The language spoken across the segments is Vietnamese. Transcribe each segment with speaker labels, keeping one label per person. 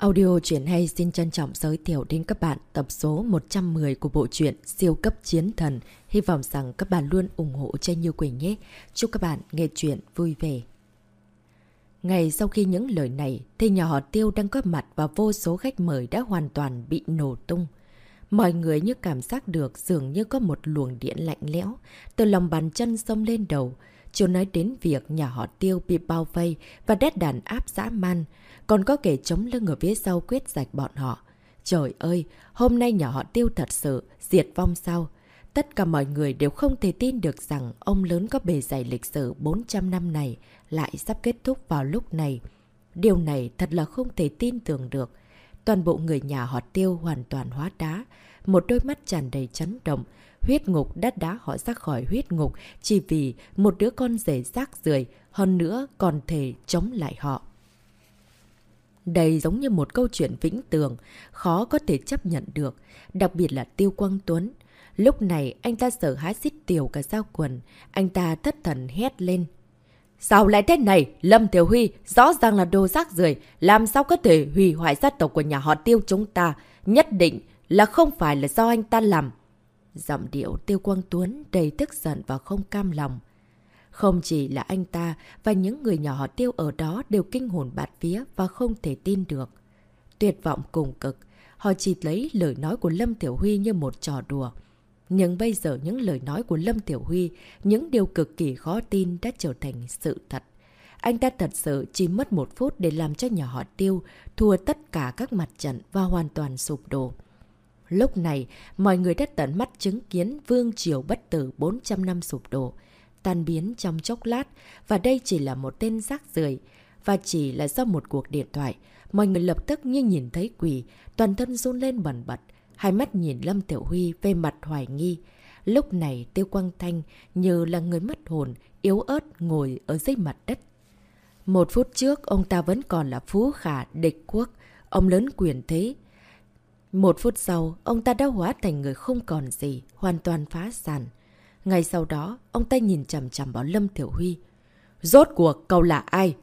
Speaker 1: Audio truyện hay xin trân trọng giới thiệu đến các bạn tập số 110 của bộ truyện Siêu cấp chiến thần. Hy vọng rằng các bạn luôn ủng hộ cho Như Quỳnh nhé. Chúc các bạn nghe truyện vui vẻ. Ngày sau khi những lời này, thì nhà họ Tiêu đang có mặt và vô số khách mời đã hoàn toàn bị nổ tung. Mọi người như cảm giác được dường như có một luồng điện lạnh lẽo từ lòng bàn chân xông lên đầu. Chưa nói đến việc nhà họ Tiêu bị bao vây và đét đàn áp dã man, còn có kẻ chống lưng ở phía sau quyết sạch bọn họ. Trời ơi, hôm nay nhà họ Tiêu thật sự diệt vong sao? Tất cả mọi người đều không thể tin được rằng ông lớn có bề dày lịch sử 400 năm này lại sắp kết thúc vào lúc này. Điều này thật là không thể tin tưởng được. Toàn bộ người nhà họ tiêu hoàn toàn hóa đá. Một đôi mắt tràn đầy chấn động. Huyết ngục đã đá họ ra khỏi huyết ngục chỉ vì một đứa con rể rác rưởi hơn nữa còn thể chống lại họ. Đây giống như một câu chuyện vĩnh tường, khó có thể chấp nhận được, đặc biệt là Tiêu Quang Tuấn. Lúc này anh ta sợ hãi xít tiểu cả giao quần, anh ta thất thần hét lên. Sao lại thế này? Lâm Tiểu Huy rõ ràng là đồ rác rưởi làm sao có thể hủy hoại gia tộc của nhà họ Tiêu chúng ta? Nhất định là không phải là do anh ta làm. Giọng điệu Tiêu Quang Tuấn đầy tức giận và không cam lòng. Không chỉ là anh ta và những người nhỏ họ tiêu ở đó đều kinh hồn bạt vía và không thể tin được. Tuyệt vọng cùng cực, họ chỉ lấy lời nói của Lâm Tiểu Huy như một trò đùa. Nhưng bây giờ những lời nói của Lâm Tiểu Huy, những điều cực kỳ khó tin đã trở thành sự thật. Anh ta thật sự chỉ mất một phút để làm cho nhà họ tiêu thua tất cả các mặt trận và hoàn toàn sụp đổ. Lúc này, mọi người đã tận mắt chứng kiến vương triều bất tử 400 năm sụp đổ tan biến trong chốc lát và đây chỉ là một tên rác rưởi và chỉ là do một cuộc điện thoại. Mọi người lập tức như nhìn thấy quỷ, toàn thân run lên bẩn bật, hai mắt nhìn Lâm Tiểu Huy về mặt hoài nghi. Lúc này Tiêu Quang Thanh như là người mất hồn, yếu ớt ngồi ở dưới mặt đất. Một phút trước ông ta vẫn còn là phú khả địch quốc, ông lớn quyền thế. Một phút sau, ông ta đã hóa thành người không còn gì, hoàn toàn phá sản. Ngay sau đó, ông ta nhìn chầm chầm vào Lâm Thiểu Huy. Rốt cuộc, cậu là ai?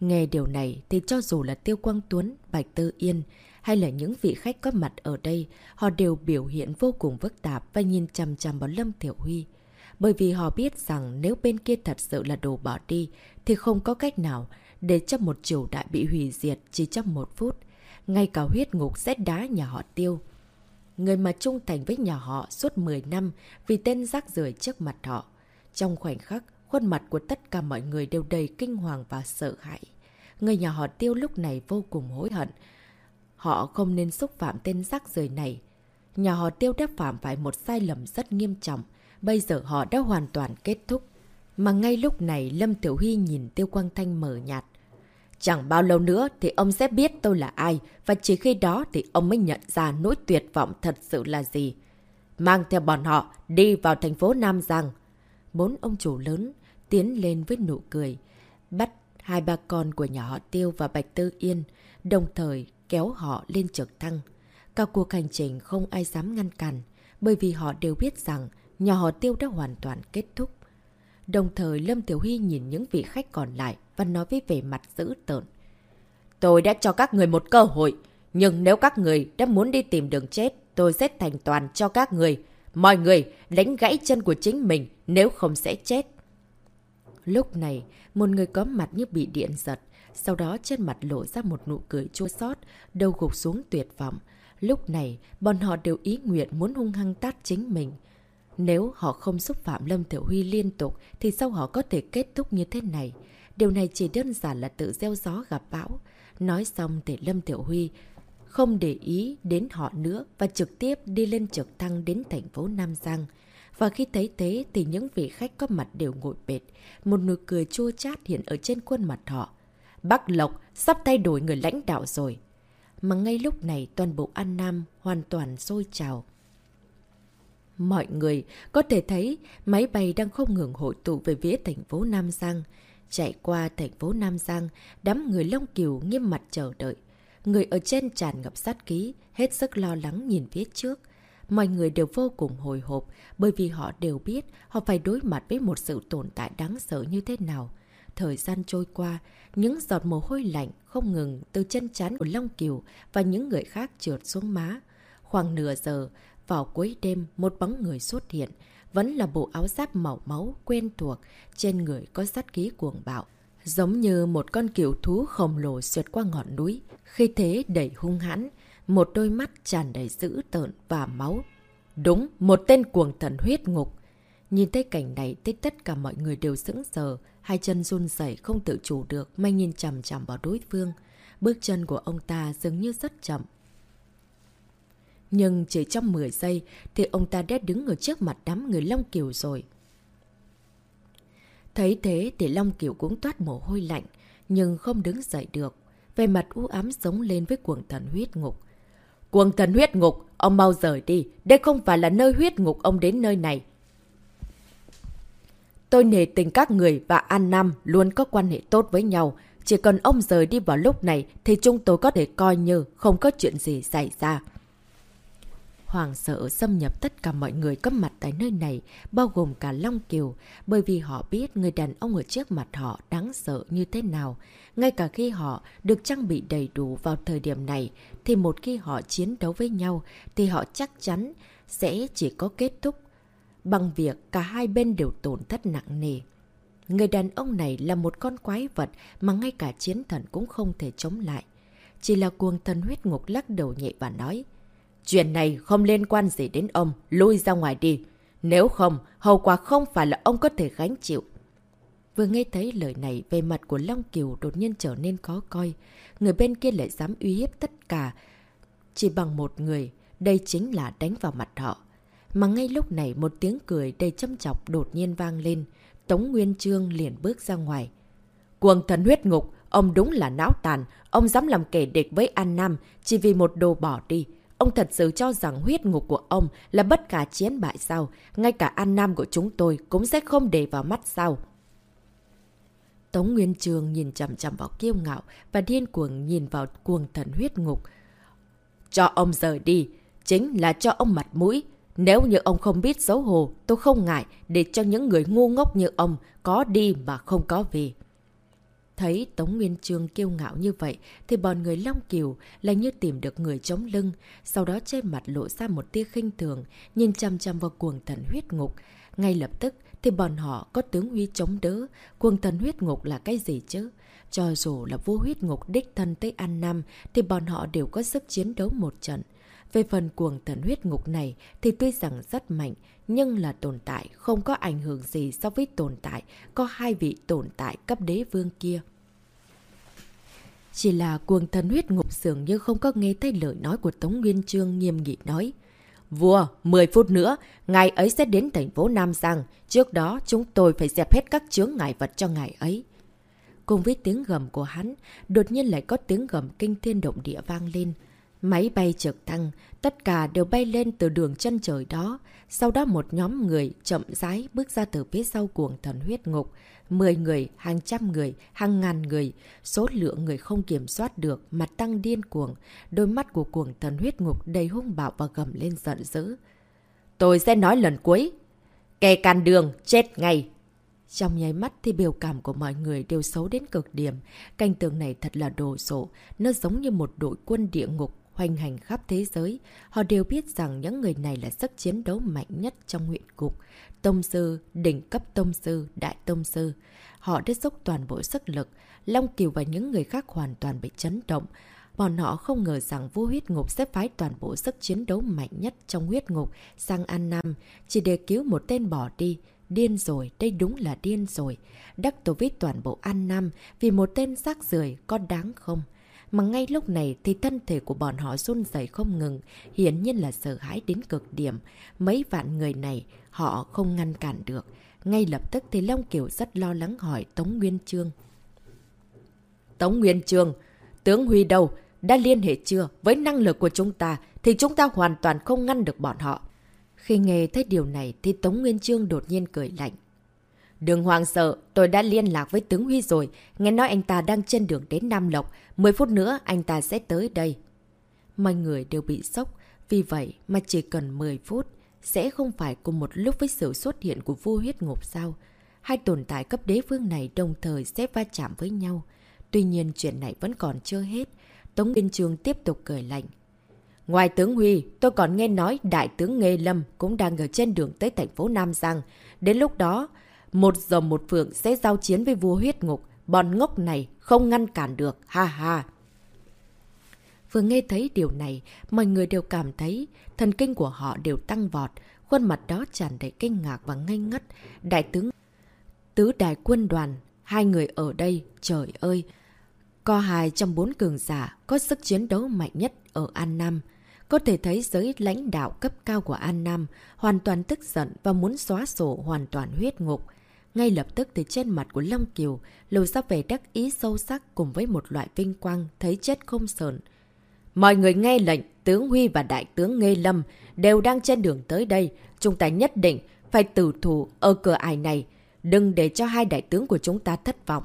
Speaker 1: Nghe điều này thì cho dù là Tiêu Quang Tuấn, Bạch Tư Yên hay là những vị khách có mặt ở đây, họ đều biểu hiện vô cùng phức tạp và nhìn chầm chầm vào Lâm Thiểu Huy. Bởi vì họ biết rằng nếu bên kia thật sự là đồ bỏ đi thì không có cách nào để cho một triều đại bị hủy diệt chỉ trong một phút. Ngay cả huyết ngục sẽ đá nhà họ tiêu người mà trung thành với nhà họ suốt 10 năm vì tên rác rưởi trước mặt họ. Trong khoảnh khắc, khuôn mặt của tất cả mọi người đều đầy kinh hoàng và sợ hãi. Người nhà họ tiêu lúc này vô cùng hối hận. Họ không nên xúc phạm tên rác rưởi này. Nhà họ tiêu đã phạm phải một sai lầm rất nghiêm trọng. Bây giờ họ đã hoàn toàn kết thúc. Mà ngay lúc này Lâm Tiểu Huy nhìn Tiêu Quang Thanh mở nhạt. Chẳng bao lâu nữa thì ông sẽ biết tôi là ai và chỉ khi đó thì ông mới nhận ra nỗi tuyệt vọng thật sự là gì. Mang theo bọn họ đi vào thành phố Nam Giang. Bốn ông chủ lớn tiến lên với nụ cười, bắt hai ba con của nhà họ Tiêu và Bạch Tư Yên, đồng thời kéo họ lên trực thăng. Cả cuộc hành trình không ai dám ngăn cản, bởi vì họ đều biết rằng nhà họ Tiêu đã hoàn toàn kết thúc. Đồng thời Lâm Tiểu Huy nhìn những vị khách còn lại và nói với vẻ mặt dữ tợn. Tôi đã cho các người một cơ hội, nhưng nếu các người đã muốn đi tìm đường chết, tôi sẽ thành toàn cho các người. Mọi người đánh gãy chân của chính mình nếu không sẽ chết. Lúc này, một người có mặt như bị điện giật, sau đó trên mặt lộ ra một nụ cười chua xót đầu gục xuống tuyệt vọng. Lúc này, bọn họ đều ý nguyện muốn hung hăng tát chính mình. Nếu họ không xúc phạm Lâm Tiểu Huy liên tục thì sao họ có thể kết thúc như thế này? Điều này chỉ đơn giản là tự gieo gió gặp bão. Nói xong thì Lâm Tiểu Huy không để ý đến họ nữa và trực tiếp đi lên trực thăng đến thành phố Nam Giang. Và khi thấy thế thì những vị khách có mặt đều ngồi bệt. Một nụ cười chua chát hiện ở trên khuôn mặt họ. Bắc Lộc, sắp thay đổi người lãnh đạo rồi. Mà ngay lúc này toàn bộ An Nam hoàn toàn sôi trào. Mọi người có thể thấy máy bay đang không ngừng hội tụ về phía thành phố Nam Giang. Chạy qua thành phố Nam Giang, đám người Long Kiều nghiêm mặt chờ đợi. Người ở trên tràn ngập sát ký, hết sức lo lắng nhìn phía trước. Mọi người đều vô cùng hồi hộp bởi vì họ đều biết họ phải đối mặt với một sự tồn tại đáng sợ như thế nào. thời gian trôi qua, những giọt mồ hôi lạnh không ngừng từ chân chán của Long Kiều và những người khác trượt xuống má. Khoảng nửa giờ, vào cuối đêm, một bóng người xuất hiện, vẫn là bộ áo giáp màu máu quen thuộc, trên người có sát khí cuồng bạo. Giống như một con kiểu thú khổng lồ xuyệt qua ngọn núi, khi thế đầy hung hãn, một đôi mắt tràn đầy dữ tợn và máu. Đúng, một tên cuồng thần huyết ngục. Nhìn thấy cảnh này, thấy tất cả mọi người đều sững sờ, hai chân run rẩy không tự chủ được, may nhìn chằm chằm vào đối phương. Bước chân của ông ta dường như rất chậm. Nhưng chỉ trong 10 giây thì ông ta đã đứng ở trước mặt đám người Long Kiều rồi. Thấy thế thì Long Kiều cũng toát mồ hôi lạnh, nhưng không đứng dậy được. Về mặt u ám giống lên với cuồng thần huyết ngục. Cuồng thần huyết ngục, ông mau rời đi. Đây không phải là nơi huyết ngục ông đến nơi này. Tôi nề tình các người và An Nam luôn có quan hệ tốt với nhau. Chỉ cần ông rời đi vào lúc này thì chúng tôi có thể coi như không có chuyện gì xảy ra. Hoàng sợ xâm nhập tất cả mọi người có mặt tại nơi này, bao gồm cả Long Kiều, bởi vì họ biết người đàn ông ở trước mặt họ đáng sợ như thế nào. Ngay cả khi họ được trang bị đầy đủ vào thời điểm này, thì một khi họ chiến đấu với nhau, thì họ chắc chắn sẽ chỉ có kết thúc bằng việc cả hai bên đều tổn thất nặng nề. Người đàn ông này là một con quái vật mà ngay cả chiến thần cũng không thể chống lại. Chỉ là cuồng thần huyết ngục lắc đầu nhẹ và nói, Chuyện này không liên quan gì đến ông, lui ra ngoài đi. Nếu không, hậu quả không phải là ông có thể gánh chịu. Vừa nghe thấy lời này về mặt của Long Kiều đột nhiên trở nên khó coi. Người bên kia lại dám uy hiếp tất cả. Chỉ bằng một người, đây chính là đánh vào mặt họ. Mà ngay lúc này một tiếng cười đầy châm chọc đột nhiên vang lên. Tống Nguyên Trương liền bước ra ngoài. Cuồng thần huyết ngục, ông đúng là não tàn. Ông dám làm kẻ địch với An Nam chỉ vì một đồ bỏ đi. Ông thật sự cho rằng huyết ngục của ông là bất cả chiến bại sao? Ngay cả An Nam của chúng tôi cũng sẽ không để vào mắt sao? Tống Nguyên Trường nhìn chậm chậm vào kiêu ngạo và điên cuồng nhìn vào cuồng thần huyết ngục. Cho ông rời đi, chính là cho ông mặt mũi. Nếu như ông không biết xấu hổ, tôi không ngại để cho những người ngu ngốc như ông có đi mà không có về. Thấy Tống Nguyên Trương kiêu ngạo như vậy, thì bọn người Long Kiều lại như tìm được người chống lưng, sau đó trên mặt lộ ra một tia khinh thường, nhìn chăm chăm vào cuồng thần huyết ngục. Ngay lập tức thì bọn họ có tướng Huy chống đỡ, cuồng thần huyết ngục là cái gì chứ? Cho dù là vô huyết ngục đích thân tới An Nam, thì bọn họ đều có sức chiến đấu một trận. Về phần cuồng thần huyết ngục này thì tuy rằng rất mạnh, nhưng là tồn tại không có ảnh hưởng gì so với tồn tại có hai vị tồn tại cấp đế vương kia. Chỉ là cuồng thần huyết ngục dường như không có nghe thấy lời nói của Tống Nguyên Trương nghiêm nghị nói. Vua, 10 phút nữa, ngài ấy sẽ đến thành phố Nam Giang. Trước đó, chúng tôi phải dẹp hết các chướng ngại vật cho ngài ấy. Cùng với tiếng gầm của hắn, đột nhiên lại có tiếng gầm kinh thiên động địa vang lên. Máy bay trực thăng, tất cả đều bay lên từ đường chân trời đó. Sau đó một nhóm người chậm rãi bước ra từ phía sau cuồng thần huyết ngục. Mười người, hàng trăm người, hàng ngàn người. Số lượng người không kiểm soát được, mặt tăng điên cuồng. Đôi mắt của cuồng thần huyết ngục đầy hung bạo và gầm lên giận dữ. Tôi sẽ nói lần cuối. Kẻ càn đường, chết ngay. Trong nháy mắt thì biểu cảm của mọi người đều xấu đến cực điểm. Cảnh tượng này thật là đồ sộ. Nó giống như một đội quân địa ngục hoành hành khắp thế giới, họ đều biết rằng những người này là sức chiến đấu mạnh nhất trong huyện cục. Tông sư, đỉnh cấp tông sư, đại tông sư. Họ đã dốc toàn bộ sức lực. Long Kiều và những người khác hoàn toàn bị chấn động. Bọn họ không ngờ rằng vua huyết ngục sẽ phái toàn bộ sức chiến đấu mạnh nhất trong huyết ngục sang An Nam, chỉ để cứu một tên bỏ đi. Điên rồi, đây đúng là điên rồi. Đắc tổ với toàn bộ An Nam vì một tên xác rưởi có đáng không? Mà ngay lúc này thì thân thể của bọn họ run rẩy không ngừng, hiển nhiên là sợ hãi đến cực điểm. Mấy vạn người này, họ không ngăn cản được. Ngay lập tức thì Long Kiều rất lo lắng hỏi Tống Nguyên Trương. Tống Nguyên Trương, tướng Huy đâu? Đã liên hệ chưa? Với năng lực của chúng ta thì chúng ta hoàn toàn không ngăn được bọn họ. Khi nghe thấy điều này thì Tống Nguyên Trương đột nhiên cười lạnh. Đừng hoàng sợ, tôi đã liên lạc với tướng Huy rồi. Nghe nói anh ta đang trên đường đến Nam Lộc. 10 phút nữa anh ta sẽ tới đây. Mọi người đều bị sốc. Vì vậy mà chỉ cần 10 phút sẽ không phải cùng một lúc với sự xuất hiện của vua huyết ngục sao. hai tồn tại cấp đế vương này đồng thời sẽ va chạm với nhau. Tuy nhiên chuyện này vẫn còn chưa hết. Tống Nguyên Trương tiếp tục cười lạnh. Ngoài tướng Huy, tôi còn nghe nói đại tướng Nghê Lâm cũng đang ở trên đường tới thành phố Nam Giang. Đến lúc đó, một giờ một phượng sẽ giao chiến với vua huyết ngục. Bọn ngốc này không ngăn cản được, ha ha. Vừa nghe thấy điều này, mọi người đều cảm thấy thần kinh của họ đều tăng vọt. Khuôn mặt đó tràn đầy kinh ngạc và ngây ngất. Đại tướng Tứ đại quân đoàn, hai người ở đây, trời ơi! Co hai trong bốn cường giả có sức chiến đấu mạnh nhất ở An Nam. Có thể thấy giới lãnh đạo cấp cao của An Nam hoàn toàn tức giận và muốn xóa sổ hoàn toàn huyết ngục. Ngay lập tức từ trên mặt của Long Kiều lùi ra vẻ đắc ý sâu sắc cùng với một loại vinh quang thấy chết không sờn. Mọi người nghe lệnh, tướng Huy và đại tướng Nghê Lâm đều đang trên đường tới đây. Chúng ta nhất định phải tử thủ ở cửa ải này. Đừng để cho hai đại tướng của chúng ta thất vọng.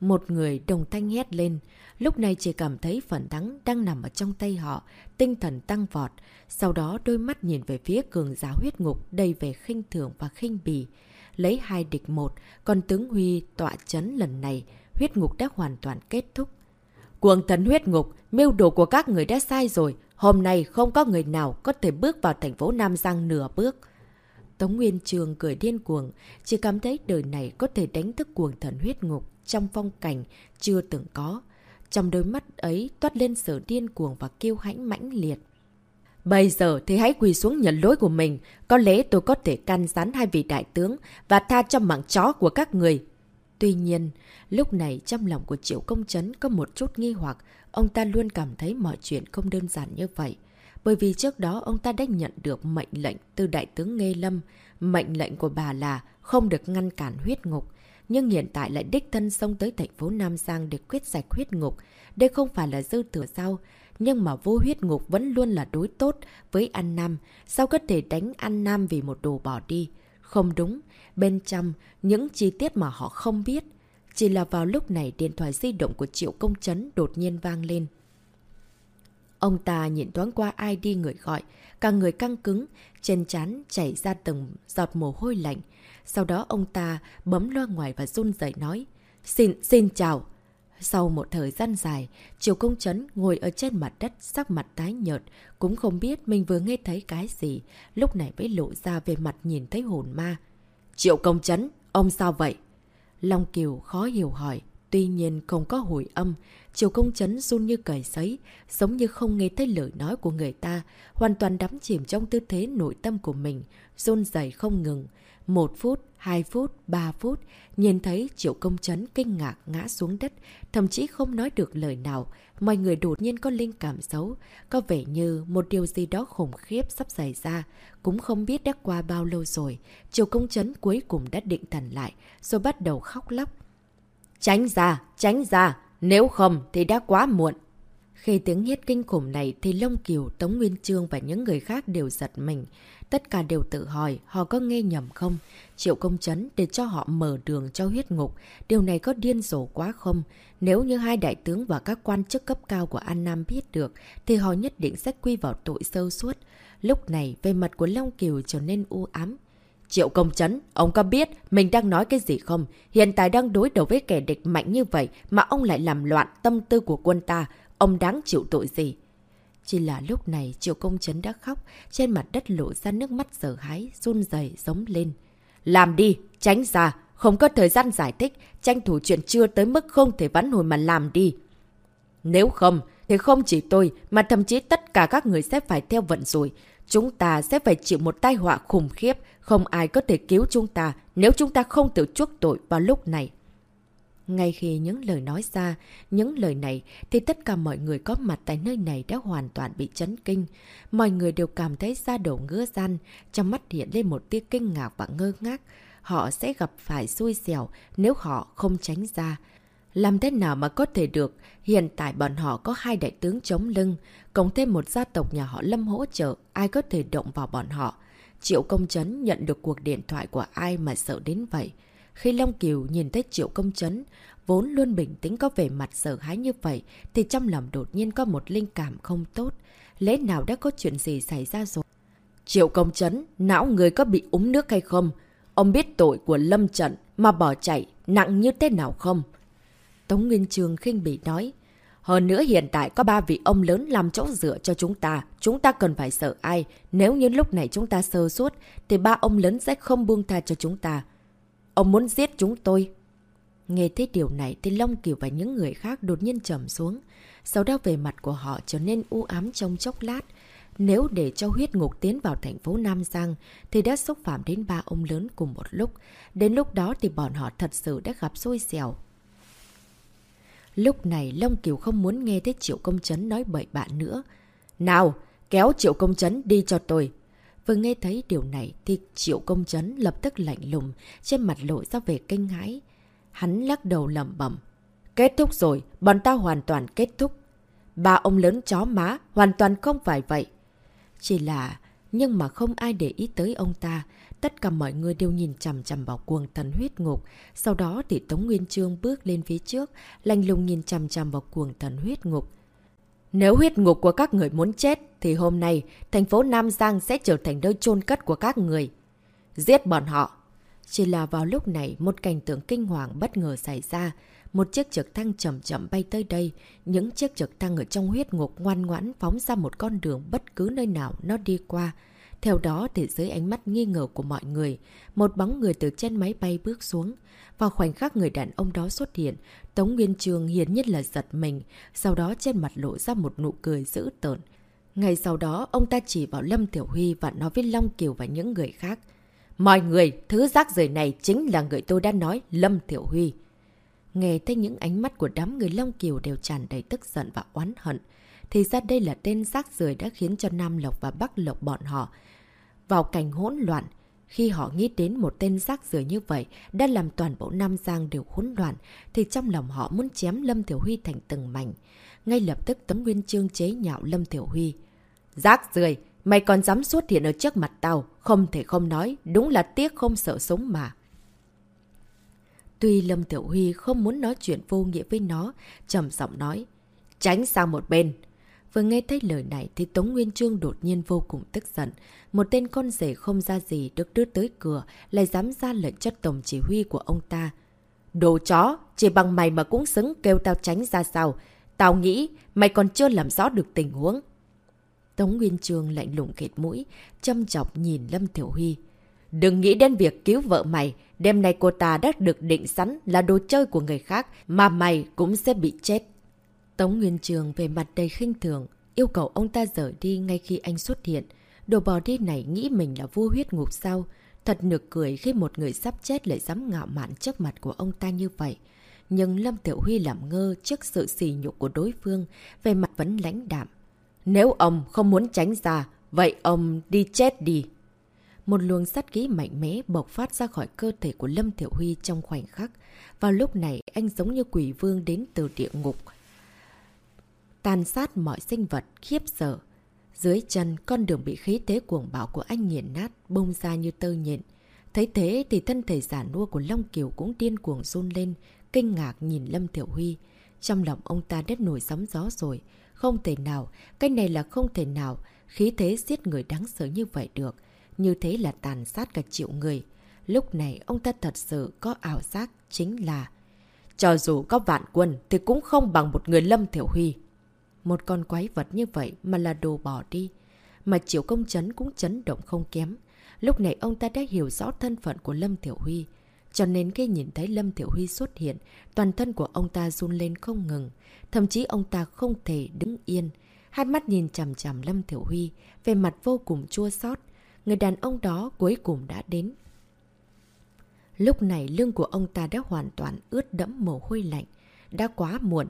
Speaker 1: Một người đồng thanh hét lên. Lúc này chỉ cảm thấy phần thắng đang nằm ở trong tay họ. Tinh thần tăng vọt. Sau đó đôi mắt nhìn về phía cường giáo huyết ngục đầy về khinh thường và khinh bì. Lấy hai địch một, còn tướng Huy tọa chấn lần này, huyết ngục đã hoàn toàn kết thúc. Cuồng thần huyết ngục, mưu đồ của các người đã sai rồi. Hôm nay không có người nào có thể bước vào thành phố Nam Giang nửa bước. Tống Nguyên Trường cười điên cuồng, chỉ cảm thấy đời này có thể đánh thức cuồng thần huyết ngục trong phong cảnh chưa từng có. Trong đôi mắt ấy toát lên sự điên cuồng và kiêu hãnh mãnh liệt. Bây giờ thì hãy quỳ xuống nhận lỗi của mình. Có lẽ tôi có thể can gián hai vị đại tướng và tha cho mạng chó của các người. Tuy nhiên, lúc này trong lòng của Triệu Công Trấn có một chút nghi hoặc. Ông ta luôn cảm thấy mọi chuyện không đơn giản như vậy. Bởi vì trước đó ông ta đã nhận được mệnh lệnh từ Đại tướng Nghê Lâm. Mệnh lệnh của bà là không được ngăn cản huyết ngục. Nhưng hiện tại lại đích thân xông tới thành phố Nam Giang để quyết giải huyết ngục. Đây không phải là dư thừa sao? Nhưng mà vô huyết ngục vẫn luôn là đối tốt với An Nam. Sao có thể đánh An Nam vì một đồ bỏ đi? Không đúng. Bên trong, những chi tiết mà họ không biết. Chỉ là vào lúc này điện thoại di động của Triệu Công Trấn đột nhiên vang lên. Ông ta nhìn thoáng qua ai đi người gọi, cả người căng cứng, trên chán chảy ra từng giọt mồ hôi lạnh. Sau đó ông ta bấm loa ngoài và run dậy nói, Xin, xin chào. Sau một thời gian dài, Triều Công Trấn ngồi ở trên mặt đất sắc mặt tái nhợt, cũng không biết mình vừa nghe thấy cái gì, lúc này mới lộ ra về mặt nhìn thấy hồn ma. Triệu Công Trấn, ông sao vậy? Long Kiều khó hiểu hỏi, tuy nhiên không có hồi âm, Triều Công Trấn run như cởi sấy, giống như không nghe thấy lời nói của người ta, hoàn toàn đắm chìm trong tư thế nội tâm của mình, run dày không ngừng. Một phút, hai phút, ba phút, nhìn thấy Triệu Công Trấn kinh ngạc ngã xuống đất, thậm chí không nói được lời nào. Mọi người đột nhiên có linh cảm xấu, có vẻ như một điều gì đó khủng khiếp sắp xảy ra. Cũng không biết đã qua bao lâu rồi, Triệu Công Trấn cuối cùng đã định thần lại, rồi bắt đầu khóc lóc. Tránh ra, tránh ra, nếu không thì đã quá muộn. Khi tiếng hét kinh khủng này thì Long Kiều, Tống Nguyên Trương và những người khác đều giật mình. Tất cả đều tự hỏi họ có nghe nhầm không? Triệu công chấn để cho họ mở đường cho huyết ngục. Điều này có điên rồ quá không? Nếu như hai đại tướng và các quan chức cấp cao của An Nam biết được thì họ nhất định sẽ quy vào tội sâu suốt. Lúc này về mặt của Long Kiều trở nên u ám. Triệu công chấn, ông có biết mình đang nói cái gì không? Hiện tại đang đối đầu với kẻ địch mạnh như vậy mà ông lại làm loạn tâm tư của quân ta. Ông đáng chịu tội gì? Chỉ là lúc này Triệu Công Trấn đã khóc, trên mặt đất lộ ra nước mắt sợ hãi, run dày giống lên. Làm đi, tránh ra, không có thời gian giải thích, tranh thủ chuyện chưa tới mức không thể vãn hồi mà làm đi. Nếu không, thì không chỉ tôi, mà thậm chí tất cả các người sẽ phải theo vận rồi. Chúng ta sẽ phải chịu một tai họa khủng khiếp, không ai có thể cứu chúng ta nếu chúng ta không tự chuốc tội vào lúc này. Ngay khi những lời nói ra, những lời này thì tất cả mọi người có mặt tại nơi này đã hoàn toàn bị chấn kinh. Mọi người đều cảm thấy da đầu ngứa gian, trong mắt hiện lên một tia kinh ngạc và ngơ ngác. Họ sẽ gặp phải xui xẻo nếu họ không tránh ra. Làm thế nào mà có thể được? Hiện tại bọn họ có hai đại tướng chống lưng, cộng thêm một gia tộc nhà họ Lâm hỗ trợ, ai có thể động vào bọn họ. Triệu Công Trấn nhận được cuộc điện thoại của ai mà sợ đến vậy. Khi Long Kiều nhìn thấy Triệu Công Trấn, vốn luôn bình tĩnh có vẻ mặt sợ hãi như vậy, thì trong lòng đột nhiên có một linh cảm không tốt. Lẽ nào đã có chuyện gì xảy ra rồi? Triệu Công Trấn, não người có bị úng nước hay không? ông biết tội của Lâm Trận mà bỏ chạy nặng như thế nào không? Tống Nguyên Trường khinh bị nói. Hơn nữa hiện tại có ba vị ông lớn làm chỗ dựa cho chúng ta. Chúng ta cần phải sợ ai. Nếu như lúc này chúng ta sơ suốt, thì ba ông lớn sẽ không buông tha cho chúng ta. Ông muốn giết chúng tôi. Nghe thấy điều này thì Long Kiều và những người khác đột nhiên trầm xuống. Sau đó về mặt của họ trở nên u ám trong chốc lát. Nếu để cho huyết ngục tiến vào thành phố Nam Giang thì đã xúc phạm đến ba ông lớn cùng một lúc. Đến lúc đó thì bọn họ thật sự đã gặp xui xẻo. Lúc này Long Kiều không muốn nghe thấy Triệu Công Trấn nói bậy bạn nữa. Nào, kéo Triệu Công Trấn đi cho tôi. Vừa nghe thấy điều này thì Triệu Công Trấn lập tức lạnh lùng, trên mặt lộ ra về kinh hãi. Hắn lắc đầu lầm bẩm Kết thúc rồi, bọn ta hoàn toàn kết thúc. Ba ông lớn chó má hoàn toàn không phải vậy. Chỉ là, nhưng mà không ai để ý tới ông ta. Tất cả mọi người đều nhìn chằm chằm vào cuồng thần huyết ngục. Sau đó thì Tống Nguyên Trương bước lên phía trước, lành lùng nhìn chằm chằm vào cuồng thần huyết ngục. Nếu huyết ngục của các người muốn chết, thì hôm nay thành phố Nam Giang sẽ trở thành nơi chôn cất của các người. Giết bọn họ! Chỉ là vào lúc này, một cảnh tượng kinh hoàng bất ngờ xảy ra. Một chiếc trực thăng chậm chậm bay tới đây. Những chiếc trực thăng ở trong huyết ngục ngoan ngoãn phóng ra một con đường bất cứ nơi nào nó đi qua. Theo đó để dưới ánh mắt nghi ngờ của mọi người, một bóng người từ trên máy bay bước xuống. Vào khoảnh khắc người đàn ông đó xuất hiện, Tống Nguyên Trường hiển nhất là giật mình, sau đó trên mặt lộ ra một nụ cười dữ tợn. Ngày sau đó, ông ta chỉ vào Lâm Tiểu Huy và nói với Long Kiều và những người khác. Mọi người, thứ rác rời này chính là người tôi đã nói, Lâm Tiểu Huy. Nghe thấy những ánh mắt của đám người Long Kiều đều tràn đầy tức giận và oán hận. Thì ra đây là tên rác rưởi đã khiến cho Nam Lộc và Bắc Lộc bọn họ vào cảnh hỗn loạn. Khi họ nghĩ đến một tên rác rưởi như vậy đã làm toàn bộ Nam Giang đều hỗn loạn, thì trong lòng họ muốn chém Lâm Tiểu Huy thành từng mảnh. Ngay lập tức Tống Nguyên Trương chế nhạo Lâm Tiểu Huy. Rác rưởi mày còn dám xuất hiện ở trước mặt tao, không thể không nói, đúng là tiếc không sợ sống mà. Tuy Lâm Tiểu Huy không muốn nói chuyện vô nghĩa với nó, trầm giọng nói, tránh sang một bên. Vừa nghe thấy lời này thì Tống Nguyên Trương đột nhiên vô cùng tức giận. Một tên con rể không ra gì được đưa tới cửa, lại dám ra lệnh cho tổng chỉ huy của ông ta. Đồ chó, chỉ bằng mày mà cũng xứng kêu tao tránh ra sao. Tao nghĩ mày còn chưa làm rõ được tình huống. Tống Nguyên Trương lạnh lùng kệt mũi, châm chọc nhìn Lâm Tiểu Huy. Đừng nghĩ đến việc cứu vợ mày, đêm nay cô ta đã được định sẵn là đồ chơi của người khác, mà mày cũng sẽ bị chết. Tống Nguyên Trường về mặt đầy khinh thường, yêu cầu ông ta rời đi ngay khi anh xuất hiện. Đồ bò đi này nghĩ mình là vua huyết ngục sao? Thật nực cười khi một người sắp chết lại dám ngạo mạn trước mặt của ông ta như vậy. Nhưng Lâm Tiểu Huy làm ngơ trước sự xỉ nhục của đối phương, về mặt vẫn lãnh đạm. Nếu ông không muốn tránh ra, vậy ông đi chết đi. Một luồng sát khí mạnh mẽ bộc phát ra khỏi cơ thể của Lâm Tiểu Huy trong khoảnh khắc. Vào lúc này, anh giống như quỷ vương đến từ địa ngục. Tàn sát mọi sinh vật, khiếp sợ. Dưới chân, con đường bị khí tế cuồng bạo của anh nghiền nát, bông ra như tơ nhện. Thấy thế thì thân thể giả nua của Long Kiều cũng điên cuồng run lên, kinh ngạc nhìn Lâm Tiểu Huy. Trong lòng ông ta đất nổi sóng gió rồi. Không thể nào, cái này là không thể nào, khí thế giết người đáng sợ như vậy được. Như thế là tàn sát cả triệu người. Lúc này ông ta thật sự có ảo giác chính là Cho dù có vạn quân thì cũng không bằng một người Lâm Thiểu Huy. Một con quái vật như vậy mà là đồ bỏ đi. Mà triệu công chấn cũng chấn động không kém. Lúc này ông ta đã hiểu rõ thân phận của Lâm Thiểu Huy. Cho nên khi nhìn thấy Lâm Thiểu Huy xuất hiện, toàn thân của ông ta run lên không ngừng. Thậm chí ông ta không thể đứng yên. Hai mắt nhìn chằm chằm Lâm Thiểu Huy, về mặt vô cùng chua xót Người đàn ông đó cuối cùng đã đến. Lúc này lưng của ông ta đã hoàn toàn ướt đẫm mồ hôi lạnh. Đã quá muộn.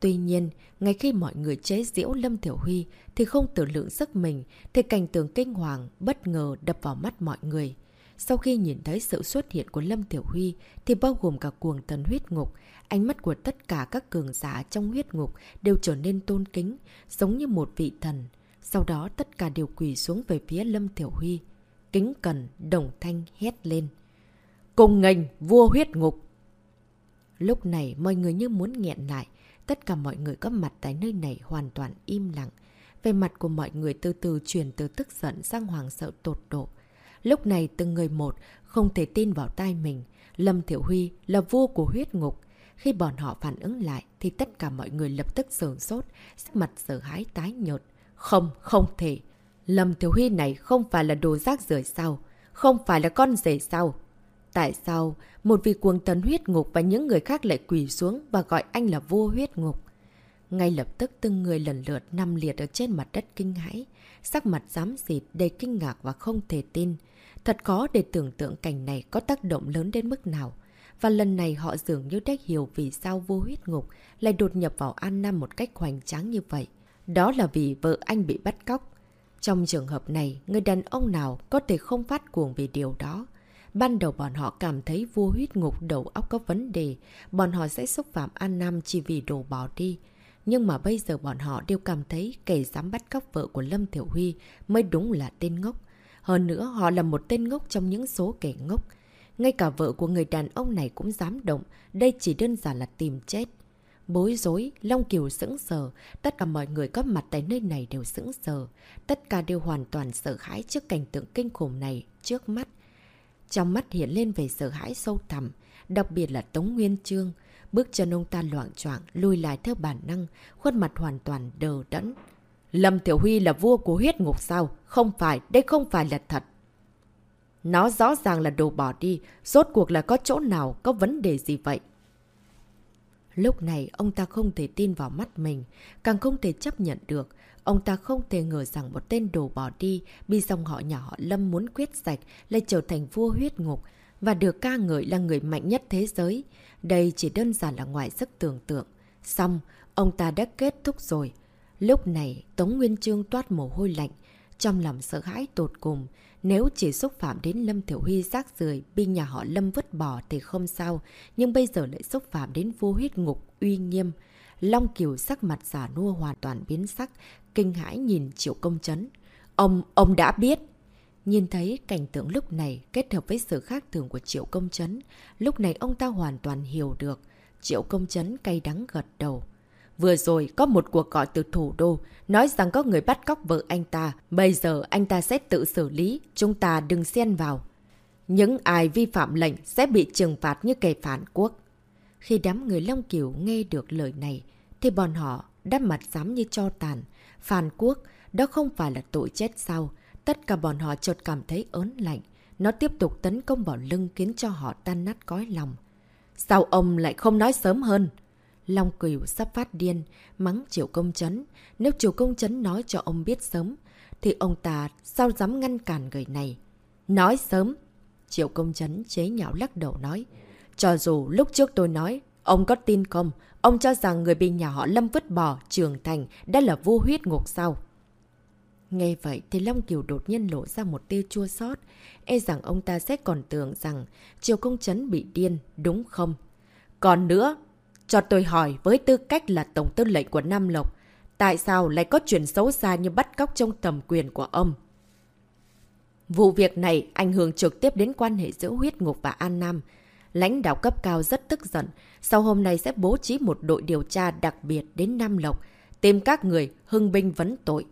Speaker 1: Tuy nhiên, ngay khi mọi người chế diễu Lâm Thiểu Huy thì không tự lượng sức mình, thì cảnh tượng kinh hoàng bất ngờ đập vào mắt mọi người. Sau khi nhìn thấy sự xuất hiện của Lâm Tiểu Huy thì bao gồm cả cuồng thần huyết ngục, ánh mắt của tất cả các cường giả trong huyết ngục đều trở nên tôn kính, giống như một vị thần. Sau đó tất cả đều quỳ xuống về phía Lâm Tiểu Huy. Kính cần, đồng thanh hét lên. Cùng ngành, vua huyết ngục. Lúc này mọi người như muốn nghẹn lại. Tất cả mọi người có mặt tại nơi này hoàn toàn im lặng. Về mặt của mọi người từ từ chuyển từ tức giận sang hoàng sợ tột độ. Lúc này từng người một không thể tin vào tai mình. Lâm Thiểu Huy là vua của huyết ngục. Khi bọn họ phản ứng lại thì tất cả mọi người lập tức sờn sốt, sắc mặt sợ hãi tái nhợt. Không, không thể. Lâm Thiểu Huy này không phải là đồ rác rưởi sao? Không phải là con rể sao? Tại sao một vị cuồng tấn huyết ngục và những người khác lại quỳ xuống và gọi anh là vua huyết ngục? Ngay lập tức từng người lần lượt nằm liệt ở trên mặt đất kinh hãi, sắc mặt dám dịt đầy kinh ngạc và không thể tin. Thật khó để tưởng tượng cảnh này có tác động lớn đến mức nào. Và lần này họ dường như đã hiểu vì sao vua huyết ngục lại đột nhập vào An Nam một cách hoành tráng như vậy. Đó là vì vợ anh bị bắt cóc. Trong trường hợp này, người đàn ông nào có thể không phát cuồng vì điều đó. Ban đầu bọn họ cảm thấy vua huyết ngục đầu óc có vấn đề, bọn họ sẽ xúc phạm An Nam chỉ vì đồ bỏ đi. Nhưng mà bây giờ bọn họ đều cảm thấy kẻ dám bắt cóc vợ của Lâm Thiểu Huy mới đúng là tên ngốc. Hơn nữa, họ là một tên ngốc trong những số kẻ ngốc. Ngay cả vợ của người đàn ông này cũng dám động, đây chỉ đơn giản là tìm chết. Bối rối, Long Kiều sững sờ, tất cả mọi người có mặt tại nơi này đều sững sờ. Tất cả đều hoàn toàn sợ hãi trước cảnh tượng kinh khủng này trước mắt. Trong mắt hiện lên về sợ hãi sâu thẳm, đặc biệt là Tống Nguyên Trương. Bước chân ông ta loạn choạng lùi lại theo bản năng, khuôn mặt hoàn toàn đờ đẫn. Lâm Tiểu Huy là vua của huyết ngục sao? Không phải, đây không phải là thật. Nó rõ ràng là đồ bỏ đi, rốt cuộc là có chỗ nào, có vấn đề gì vậy? Lúc này, ông ta không thể tin vào mắt mình, càng không thể chấp nhận được. Ông ta không thể ngờ rằng một tên đồ bỏ đi, bị dòng họ nhà họ Lâm muốn quyết sạch, lại trở thành vua huyết ngục, và được ca ngợi là người mạnh nhất thế giới. Đây chỉ đơn giản là ngoài sức tưởng tượng. Xong, ông ta đã kết thúc rồi. Lúc này, Tống Nguyên Trương toát mồ hôi lạnh, trong lòng sợ hãi tột cùng. Nếu chỉ xúc phạm đến Lâm Thiểu Huy rác rưởi bị nhà họ Lâm vứt bỏ thì không sao, nhưng bây giờ lại xúc phạm đến vua huyết ngục, uy nghiêm. Long Kiều sắc mặt giả nua hoàn toàn biến sắc, kinh hãi nhìn Triệu Công Trấn. Ông, ông đã biết. Nhìn thấy cảnh tượng lúc này kết hợp với sự khác thường của Triệu Công Trấn, lúc này ông ta hoàn toàn hiểu được. Triệu Công Trấn cay đắng gật đầu. Vừa rồi có một cuộc gọi từ thủ đô, nói rằng có người bắt cóc vợ anh ta. Bây giờ anh ta sẽ tự xử lý, chúng ta đừng xen vào. Những ai vi phạm lệnh sẽ bị trừng phạt như kẻ phản quốc. Khi đám người Long Kiều nghe được lời này, thì bọn họ đắp mặt dám như cho tàn. Phản quốc, đó không phải là tội chết sao? Tất cả bọn họ chợt cảm thấy ớn lạnh. Nó tiếp tục tấn công vào lưng khiến cho họ tan nát cõi lòng. Sao ông lại không nói sớm hơn? Long Cửu sắp phát điên, mắng Triệu Công Trấn. Nếu Triệu Công Trấn nói cho ông biết sớm, thì ông ta sao dám ngăn cản người này? Nói sớm. Triệu Công Trấn chế nhạo lắc đầu nói. Cho dù lúc trước tôi nói, ông có tin không? Ông cho rằng người bị nhà họ Lâm vứt bỏ, trưởng thành, đã là vua huyết ngục sao? Nghe vậy thì Long Kiều đột nhiên lộ ra một tia chua xót E rằng ông ta sẽ còn tưởng rằng Triều Công Trấn bị điên, đúng không? Còn nữa, cho tôi hỏi với tư cách là Tổng tư lệnh của Nam Lộc, tại sao lại có chuyện xấu xa như bắt cóc trong tầm quyền của ông? Vụ việc này ảnh hưởng trực tiếp đến quan hệ giữa huyết ngục và An Nam. Lãnh đạo cấp cao rất tức giận, sau hôm nay sẽ bố trí một đội điều tra đặc biệt đến Nam Lộc, tìm các người hưng binh vấn tội.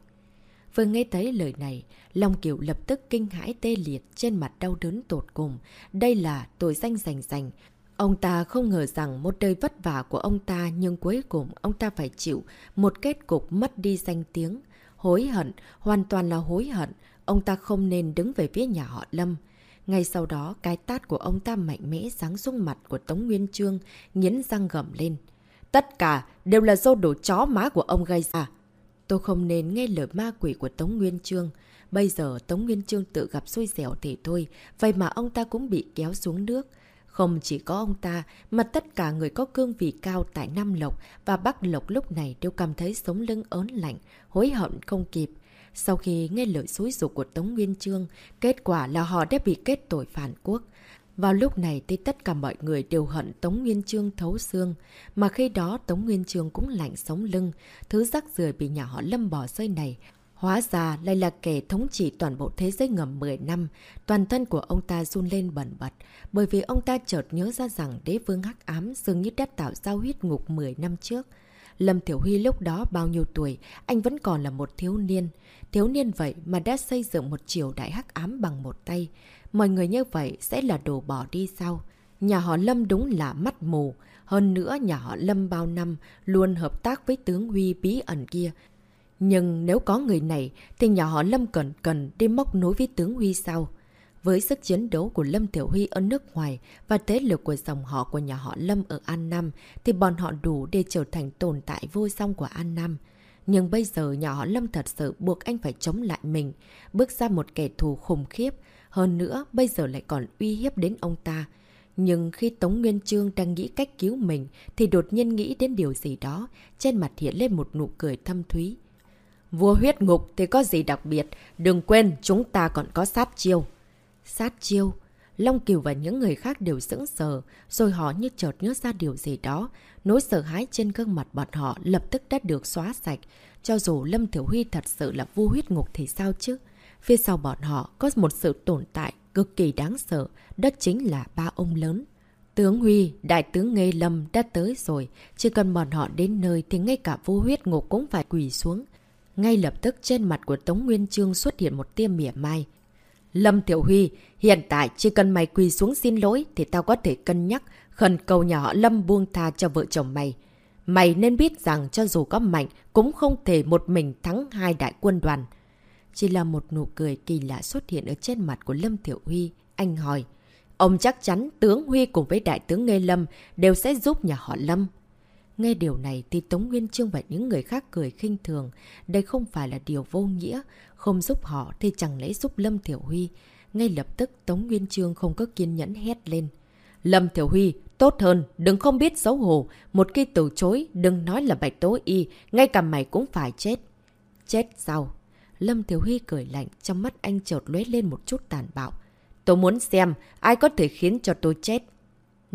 Speaker 1: Vừa nghe thấy lời này, Long Kiều lập tức kinh hãi tê liệt trên mặt đau đớn tột cùng. Đây là tội danh rành rành, Ông ta không ngờ rằng một đời vất vả của ông ta nhưng cuối cùng ông ta phải chịu một kết cục mất đi danh tiếng. Hối hận, hoàn toàn là hối hận. Ông ta không nên đứng về phía nhà họ Lâm. Ngay sau đó, cái tát của ông ta mạnh mẽ sáng xuống mặt của Tống Nguyên Trương, nghiến răng gầm lên. Tất cả đều là do đồ chó má của ông gây ra. Tôi không nên nghe lời ma quỷ của Tống Nguyên Trương. Bây giờ Tống Nguyên Trương tự gặp xui xẻo thì thôi, vậy mà ông ta cũng bị kéo xuống nước. Không chỉ có ông ta, mà tất cả người có cương vị cao tại Nam Lộc và Bắc Lộc lúc này đều cảm thấy sống lưng ớn lạnh, hối hận không kịp. Sau khi nghe lời xúi dục của Tống Nguyên Trương, kết quả là họ đã bị kết tội phản quốc. Vào lúc này thì tất cả mọi người đều hận Tống Nguyên Trương thấu xương, mà khi đó Tống Nguyên Trương cũng lạnh sống lưng, thứ rắc rưởi bị nhà họ lâm bỏ rơi này, Hóa ra lại là kẻ thống trị toàn bộ thế giới ngầm 10 năm. Toàn thân của ông ta run lên bẩn bật, bởi vì ông ta chợt nhớ ra rằng đế vương hắc ám dường như đã tạo ra huyết ngục 10 năm trước. Lâm Tiểu Huy lúc đó bao nhiêu tuổi, anh vẫn còn là một thiếu niên. Thiếu niên vậy mà đã xây dựng một triều đại hắc ám bằng một tay. Mọi người như vậy sẽ là đồ bỏ đi sao? Nhà họ Lâm đúng là mắt mù. Hơn nữa nhà họ Lâm bao năm luôn hợp tác với tướng Huy bí ẩn kia. Nhưng nếu có người này thì nhà họ Lâm cần cần đi móc nối với tướng Huy sao? Với sức chiến đấu của Lâm Tiểu Huy ở nước ngoài và thế lực của dòng họ của nhà họ Lâm ở An Nam thì bọn họ đủ để trở thành tồn tại vô song của An Nam. Nhưng bây giờ nhà họ Lâm thật sự buộc anh phải chống lại mình, bước ra một kẻ thù khủng khiếp. Hơn nữa, bây giờ lại còn uy hiếp đến ông ta. Nhưng khi Tống Nguyên Trương đang nghĩ cách cứu mình thì đột nhiên nghĩ đến điều gì đó, trên mặt hiện lên một nụ cười thâm thúy. Vua huyết ngục thì có gì đặc biệt, đừng quên chúng ta còn có sát chiêu. Sát chiêu? Long Kiều và những người khác đều sững sờ, rồi họ như chợt nhớ ra điều gì đó. Nỗi sợ hãi trên gương mặt bọn họ lập tức đã được xóa sạch. Cho dù Lâm Thiểu Huy thật sự là vua huyết ngục thì sao chứ? Phía sau bọn họ có một sự tồn tại cực kỳ đáng sợ, đó chính là ba ông lớn. Tướng Huy, đại tướng Nghê Lâm đã tới rồi, chỉ cần bọn họ đến nơi thì ngay cả vua huyết ngục cũng phải quỳ xuống. Ngay lập tức trên mặt của Tống Nguyên Trương xuất hiện một tia mỉa mai. Lâm Thiểu Huy, hiện tại chỉ cần mày quỳ xuống xin lỗi thì tao có thể cân nhắc khẩn cầu nhà họ Lâm buông tha cho vợ chồng mày. Mày nên biết rằng cho dù có mạnh cũng không thể một mình thắng hai đại quân đoàn. Chỉ là một nụ cười kỳ lạ xuất hiện ở trên mặt của Lâm Thiểu Huy. Anh hỏi, ông chắc chắn tướng Huy cùng với đại tướng Nghê Lâm đều sẽ giúp nhà họ Lâm. Nghe điều này thì Tống Nguyên Trương và những người khác cười khinh thường. Đây không phải là điều vô nghĩa. Không giúp họ thì chẳng lẽ giúp Lâm Thiểu Huy. Ngay lập tức Tống Nguyên Trương không có kiên nhẫn hét lên. Lâm Thiểu Huy, tốt hơn, đừng không biết xấu hổ. Một khi từ chối, đừng nói là bạch tố y, ngay cả mày cũng phải chết. Chết sao? Lâm Thiểu Huy cười lạnh, trong mắt anh chợt lóe lên một chút tàn bạo. Tôi muốn xem ai có thể khiến cho tôi chết.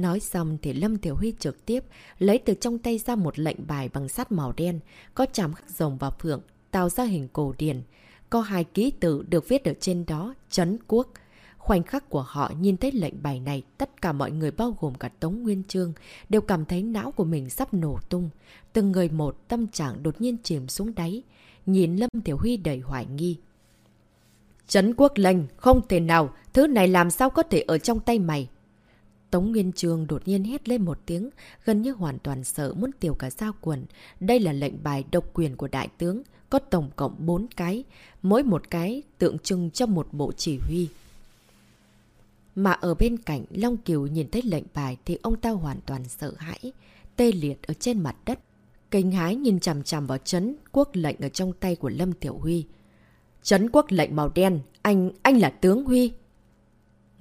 Speaker 1: Nói xong thì Lâm Tiểu Huy trực tiếp lấy từ trong tay ra một lệnh bài bằng sắt màu đen, có chạm khắc rồng và phượng, tạo ra hình cổ điển. Có hai ký tự được viết ở trên đó, chấn quốc. Khoảnh khắc của họ nhìn thấy lệnh bài này, tất cả mọi người bao gồm cả Tống Nguyên Trương đều cảm thấy não của mình sắp nổ tung. Từng người một tâm trạng đột nhiên chìm xuống đáy, nhìn Lâm Tiểu Huy đầy hoài nghi. Chấn quốc lệnh, không thể nào, thứ này làm sao có thể ở trong tay mày. Tống Nguyên Trường đột nhiên hét lên một tiếng, gần như hoàn toàn sợ muốn tiểu cả giao quần. Đây là lệnh bài độc quyền của đại tướng, có tổng cộng 4 cái, mỗi một cái tượng trưng cho một bộ chỉ huy. Mà ở bên cạnh, Long Kiều nhìn thấy lệnh bài thì ông ta hoàn toàn sợ hãi, tê liệt ở trên mặt đất. Kinh hái nhìn chằm chằm vào chấn quốc lệnh ở trong tay của Lâm Tiểu Huy. Chấn quốc lệnh màu đen, anh, anh là tướng Huy.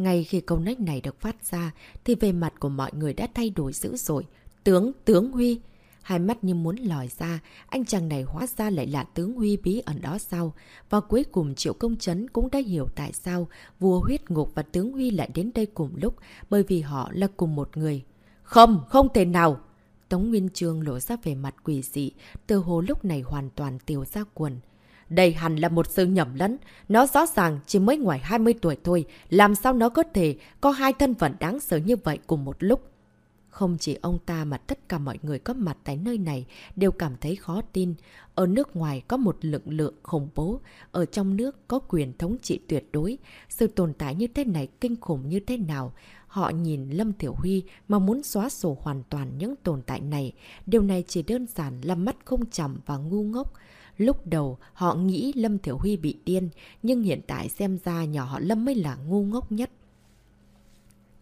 Speaker 1: Ngay khi câu nách này được phát ra, thì về mặt của mọi người đã thay đổi dữ dội. Tướng, tướng Huy! Hai mắt như muốn lòi ra, anh chàng này hóa ra lại là tướng Huy bí ẩn đó sao? Và cuối cùng Triệu Công Trấn cũng đã hiểu tại sao vua huyết ngục và tướng Huy lại đến đây cùng lúc, bởi vì họ là cùng một người. Không, không thể nào! Tống Nguyên Trương lộ ra về mặt quỷ dị, từ hồ lúc này hoàn toàn tiêu ra quần. Đây hẳn là một sự nhầm lẫn. Nó rõ ràng chỉ mới ngoài 20 tuổi thôi. Làm sao nó có thể có hai thân phận đáng sợ như vậy cùng một lúc? Không chỉ ông ta mà tất cả mọi người có mặt tại nơi này đều cảm thấy khó tin. Ở nước ngoài có một lực lượng khủng bố, ở trong nước có quyền thống trị tuyệt đối. Sự tồn tại như thế này kinh khủng như thế nào? Họ nhìn Lâm Thiểu Huy mà muốn xóa sổ hoàn toàn những tồn tại này. Điều này chỉ đơn giản là mắt không chậm và ngu ngốc. Lúc đầu họ nghĩ Lâm Thiểu Huy bị điên, nhưng hiện tại xem ra nhỏ họ Lâm mới là ngu ngốc nhất.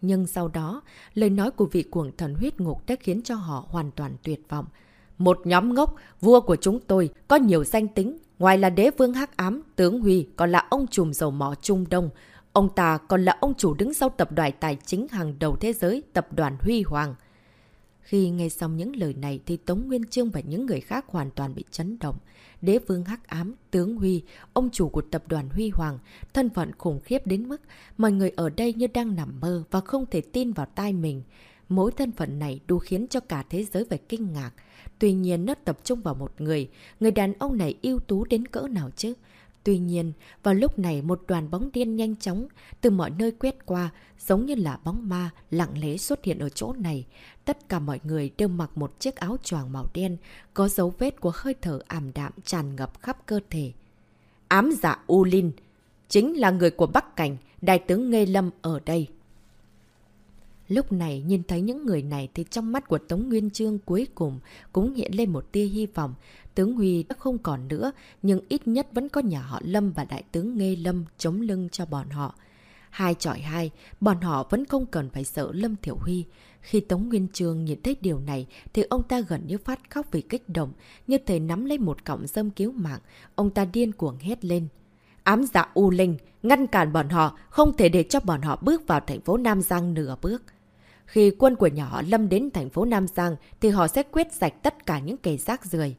Speaker 1: Nhưng sau đó, lời nói của vị cuồng thần huyết ngục đã khiến cho họ hoàn toàn tuyệt vọng. Một nhóm ngốc, vua của chúng tôi, có nhiều danh tính. Ngoài là đế vương hắc ám, tướng Huy còn là ông trùm dầu mỏ Trung Đông. Ông ta còn là ông chủ đứng sau tập đoàn tài chính hàng đầu thế giới, tập đoàn Huy Hoàng. Khi nghe xong những lời này thì Tống Nguyên Trương và những người khác hoàn toàn bị chấn động. Đế vương hắc ám, tướng Huy, ông chủ của tập đoàn Huy Hoàng, thân phận khủng khiếp đến mức mọi người ở đây như đang nằm mơ và không thể tin vào tai mình. Mỗi thân phận này đủ khiến cho cả thế giới phải kinh ngạc. Tuy nhiên nó tập trung vào một người, người đàn ông này ưu tú đến cỡ nào chứ? Tuy nhiên, vào lúc này một đoàn bóng đen nhanh chóng từ mọi nơi quét qua, giống như là bóng ma lặng lẽ xuất hiện ở chỗ này. Tất cả mọi người đều mặc một chiếc áo choàng màu đen, có dấu vết của hơi thở ảm đạm tràn ngập khắp cơ thể. Ám giả U Linh, chính là người của Bắc Cảnh, đại tướng ngê Lâm ở đây. Lúc này nhìn thấy những người này thì trong mắt của Tống Nguyên Trương cuối cùng cũng hiện lên một tia hy vọng. Tướng Huy đã không còn nữa, nhưng ít nhất vẫn có nhà họ Lâm và đại tướng Nghê Lâm chống lưng cho bọn họ. Hai chọi hai, bọn họ vẫn không cần phải sợ Lâm Thiểu Huy. Khi Tống Nguyên Trương nhìn thấy điều này thì ông ta gần như phát khóc vì kích động, như thể nắm lấy một cọng dâm cứu mạng. Ông ta điên cuồng hét lên. Ám dạ U Linh, ngăn cản bọn họ, không thể để cho bọn họ bước vào thành phố Nam Giang nửa bước. Khi quân của nhà họ Lâm đến thành phố Nam Giang thì họ sẽ quyết sạch tất cả những kẻ rác rưởi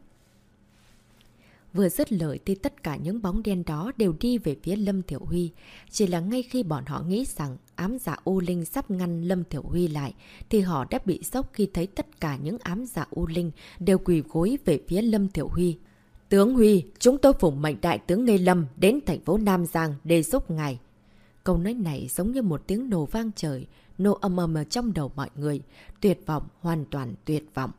Speaker 1: Vừa dứt lời thì tất cả những bóng đen đó đều đi về phía Lâm Thiểu Huy. Chỉ là ngay khi bọn họ nghĩ rằng ám giả U Linh sắp ngăn Lâm Thiểu Huy lại, thì họ đã bị sốc khi thấy tất cả những ám giả U Linh đều quỳ gối về phía Lâm Thiểu Huy. Tướng Huy, chúng tôi phủng mệnh đại tướng ngây Lâm đến thành phố Nam Giang để giúp ngài. Câu nói này giống như một tiếng nổ vang trời, nổ âm âm ở trong đầu mọi người. Tuyệt vọng, hoàn toàn tuyệt vọng.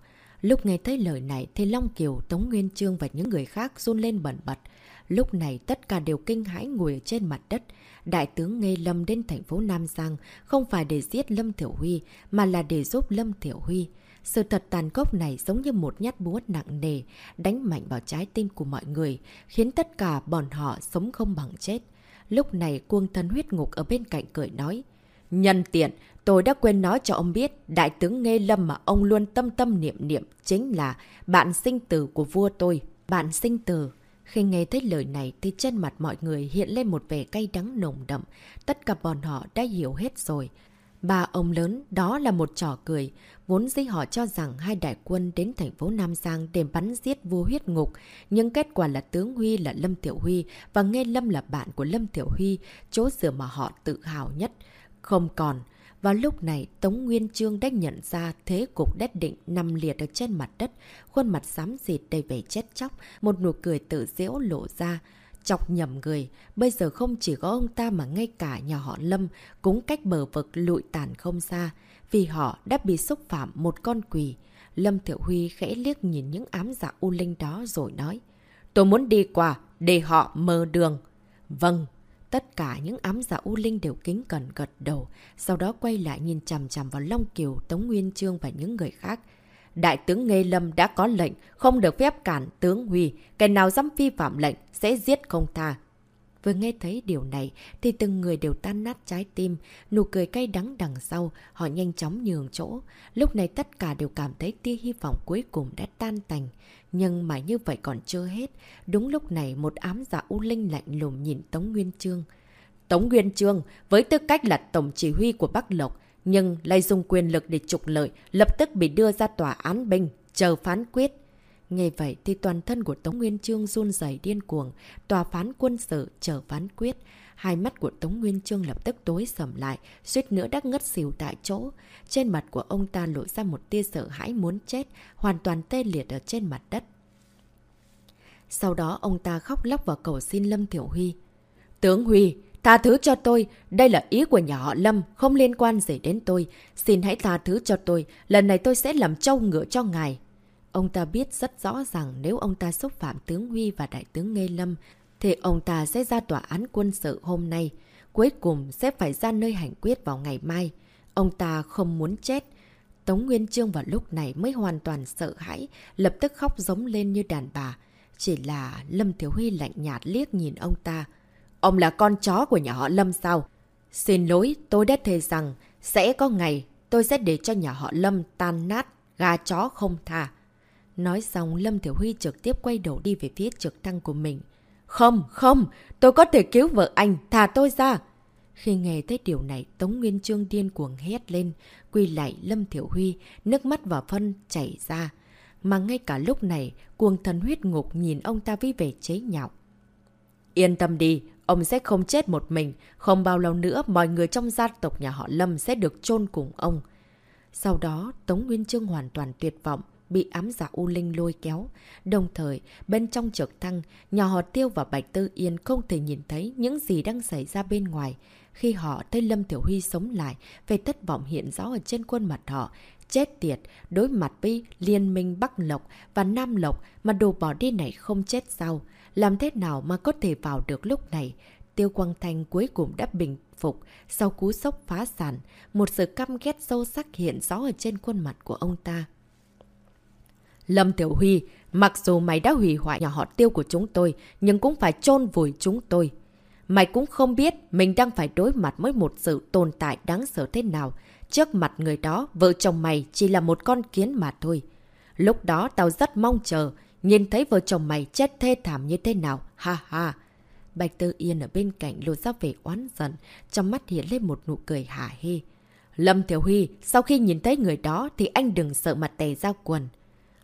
Speaker 1: Lúc nghe thấy lời này thì Long Kiều, Tống Nguyên Trương và những người khác run lên bẩn bật. Lúc này tất cả đều kinh hãi ngồi trên mặt đất. Đại tướng Nghê Lâm đến thành phố Nam Giang không phải để giết Lâm Thiểu Huy mà là để giúp Lâm Thiểu Huy. Sự thật tàn cốc này giống như một nhát búa nặng nề, đánh mạnh vào trái tim của mọi người, khiến tất cả bọn họ sống không bằng chết. Lúc này cuông thân huyết ngục ở bên cạnh cười nói. Nhân tiện, tôi đã quên nói cho ông biết, đại tướng Nghê Lâm mà ông luôn tâm tâm niệm niệm chính là bạn sinh tử của vua tôi. Bạn sinh tử. Khi nghe thấy lời này thì trên mặt mọi người hiện lên một vẻ cay đắng nồng đậm. Tất cả bọn họ đã hiểu hết rồi. Ba ông lớn, đó là một trò cười. Vốn dĩ họ cho rằng hai đại quân đến thành phố Nam Giang để bắn giết vua huyết ngục. Nhưng kết quả là tướng Huy là Lâm Tiểu Huy và Nghe Lâm là bạn của Lâm Tiểu Huy, chỗ dựa mà họ tự hào nhất. Không còn. Vào lúc này, Tống Nguyên Trương đã nhận ra thế cục đét định nằm liệt ở trên mặt đất, khuôn mặt xám xịt đầy vẻ chết chóc, một nụ cười tự dễu lộ ra, chọc nhầm người. Bây giờ không chỉ có ông ta mà ngay cả nhà họ Lâm cũng cách bờ vực lụi tàn không xa, vì họ đã bị xúc phạm một con quỷ. Lâm Thiệu Huy khẽ liếc nhìn những ám dạ u linh đó rồi nói, tôi muốn đi qua, để họ mơ đường. Vâng, Tất cả những ám giả U Linh đều kính cẩn gật đầu, sau đó quay lại nhìn chằm chằm vào Long Kiều, Tống Nguyên Trương và những người khác. Đại tướng Nghê Lâm đã có lệnh, không được phép cản tướng Huy, kẻ nào dám vi phạm lệnh sẽ giết không tha. Vừa nghe thấy điều này thì từng người đều tan nát trái tim, nụ cười cay đắng đằng sau, họ nhanh chóng nhường chỗ. Lúc này tất cả đều cảm thấy tia hy vọng cuối cùng đã tan tành. Nhưng mà như vậy còn chưa hết. Đúng lúc này một ám giả U Linh lạnh lùng nhìn Tống Nguyên Trương. Tống Nguyên Trương, với tư cách là tổng chỉ huy của Bắc Lộc, nhưng lại dùng quyền lực để trục lợi, lập tức bị đưa ra tòa án binh, chờ phán quyết. Nghe vậy thì toàn thân của Tống Nguyên Trương run rẩy điên cuồng, tòa phán quân sự chờ phán quyết. Hai mắt của Tống Nguyên Trương lập tức tối sầm lại, suýt nữa đắc ngất xỉu tại chỗ. Trên mặt của ông ta lộ ra một tia sợ hãi muốn chết, hoàn toàn tê liệt ở trên mặt đất. Sau đó ông ta khóc lóc vào cầu xin Lâm Thiểu Huy. Tướng Huy, tha thứ cho tôi, đây là ý của nhà họ Lâm, không liên quan gì đến tôi. Xin hãy tha thứ cho tôi, lần này tôi sẽ làm trâu ngựa cho ngài. Ông ta biết rất rõ rằng nếu ông ta xúc phạm tướng Huy và đại tướng Nghê Lâm, thì ông ta sẽ ra tòa án quân sự hôm nay. Cuối cùng sẽ phải ra nơi hành quyết vào ngày mai. Ông ta không muốn chết. Tống Nguyên Trương vào lúc này mới hoàn toàn sợ hãi, lập tức khóc giống lên như đàn bà. Chỉ là Lâm Thiếu Huy lạnh nhạt liếc nhìn ông ta. Ông là con chó của nhà họ Lâm sao? Xin lỗi, tôi đã thề rằng sẽ có ngày tôi sẽ để cho nhà họ Lâm tan nát, gà chó không tha. Nói xong, Lâm Thiểu Huy trực tiếp quay đầu đi về phía trực thăng của mình. Không, không, tôi có thể cứu vợ anh, thả tôi ra. Khi nghe thấy điều này, Tống Nguyên Trương điên cuồng hét lên, quy lại Lâm Thiểu Huy, nước mắt và phân chảy ra. Mà ngay cả lúc này, cuồng thần huyết ngục nhìn ông ta với vẻ chế nhạo. Yên tâm đi, ông sẽ không chết một mình, không bao lâu nữa mọi người trong gia tộc nhà họ Lâm sẽ được chôn cùng ông. Sau đó, Tống Nguyên Trương hoàn toàn tuyệt vọng, bị ám giả U Linh lôi kéo. Đồng thời, bên trong trực thăng, nhà họ Tiêu và Bạch Tư Yên không thể nhìn thấy những gì đang xảy ra bên ngoài. Khi họ thấy Lâm Tiểu Huy sống lại, về thất vọng hiện rõ ở trên khuôn mặt họ. Chết tiệt, đối mặt với Liên minh Bắc Lộc và Nam Lộc mà đồ bỏ đi này không chết sao? Làm thế nào mà có thể vào được lúc này? Tiêu Quang Thanh cuối cùng đã bình phục sau cú sốc phá sản. Một sự căm ghét sâu sắc hiện rõ ở trên khuôn mặt của ông ta. Lâm Tiểu Huy, mặc dù mày đã hủy hoại nhà họ tiêu của chúng tôi, nhưng cũng phải chôn vùi chúng tôi. Mày cũng không biết mình đang phải đối mặt với một sự tồn tại đáng sợ thế nào. Trước mặt người đó, vợ chồng mày chỉ là một con kiến mà thôi. Lúc đó tao rất mong chờ, nhìn thấy vợ chồng mày chết thê thảm như thế nào. Ha ha! Bạch Tư Yên ở bên cạnh lột ra vẻ oán giận, trong mắt hiện lên một nụ cười hả hê. Lâm Thiểu Huy, sau khi nhìn thấy người đó thì anh đừng sợ mặt tè ra quần.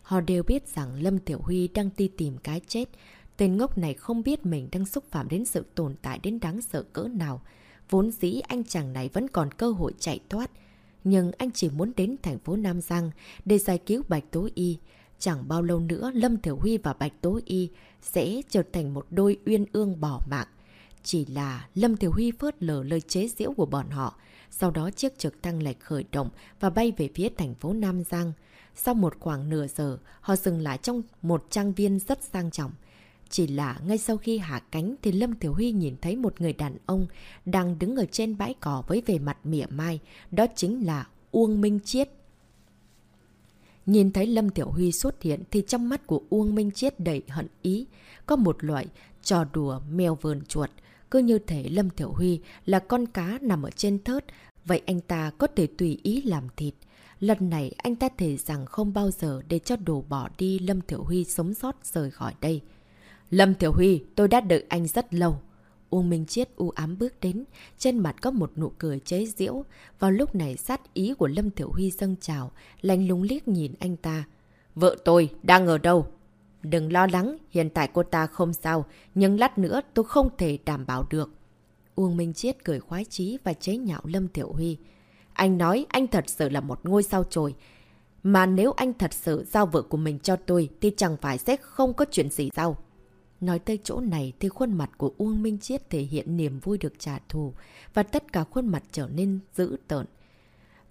Speaker 1: Họ đều biết rằng Lâm Tiểu Huy đang đi tìm cái chết. Tên ngốc này không biết mình đang xúc phạm đến sự tồn tại đến đáng sợ cỡ nào. Vốn dĩ anh chàng này vẫn còn cơ hội chạy thoát. Nhưng anh chỉ muốn đến thành phố Nam Giang để giải cứu Bạch Tố Y. Chẳng bao lâu nữa, Lâm Thiểu Huy và Bạch Tố Y sẽ trở thành một đôi uyên ương bỏ mạng. Chỉ là Lâm Thiểu Huy phớt lờ lời chế giễu của bọn họ. Sau đó chiếc trực thăng lại khởi động và bay về phía thành phố Nam Giang. Sau một khoảng nửa giờ, họ dừng lại trong một trang viên rất sang trọng. Chỉ là ngay sau khi hạ cánh thì Lâm Thiểu Huy nhìn thấy một người đàn ông đang đứng ở trên bãi cỏ với vẻ mặt mỉa mai. Đó chính là Uông Minh Chiết. Nhìn thấy Lâm Tiểu Huy xuất hiện thì trong mắt của Uông Minh Chiết đầy hận ý. Có một loại trò đùa mèo vờn chuột. Cứ như thể Lâm Tiểu Huy là con cá nằm ở trên thớt. Vậy anh ta có thể tùy ý làm thịt. Lần này anh ta thể rằng không bao giờ để cho đồ bỏ đi Lâm Thiểu Huy sống sót rời khỏi đây. Lâm Thiểu Huy, tôi đã đợi anh rất lâu. Uông Minh Chiết u ám bước đến, trên mặt có một nụ cười chế giễu. Vào lúc này sát ý của Lâm Thiểu Huy dâng trào, lành lúng liếc nhìn anh ta. Vợ tôi, đang ở đâu? Đừng lo lắng, hiện tại cô ta không sao, nhưng lát nữa tôi không thể đảm bảo được. Uông Minh Chiết cười khoái chí và chế nhạo Lâm Tiểu Huy. Anh nói anh thật sự là một ngôi sao trồi. Mà nếu anh thật sự giao vợ của mình cho tôi thì chẳng phải sẽ không có chuyện gì sao? Nói tới chỗ này thì khuôn mặt của Uông Minh Chiết thể hiện niềm vui được trả thù và tất cả khuôn mặt trở nên dữ tợn.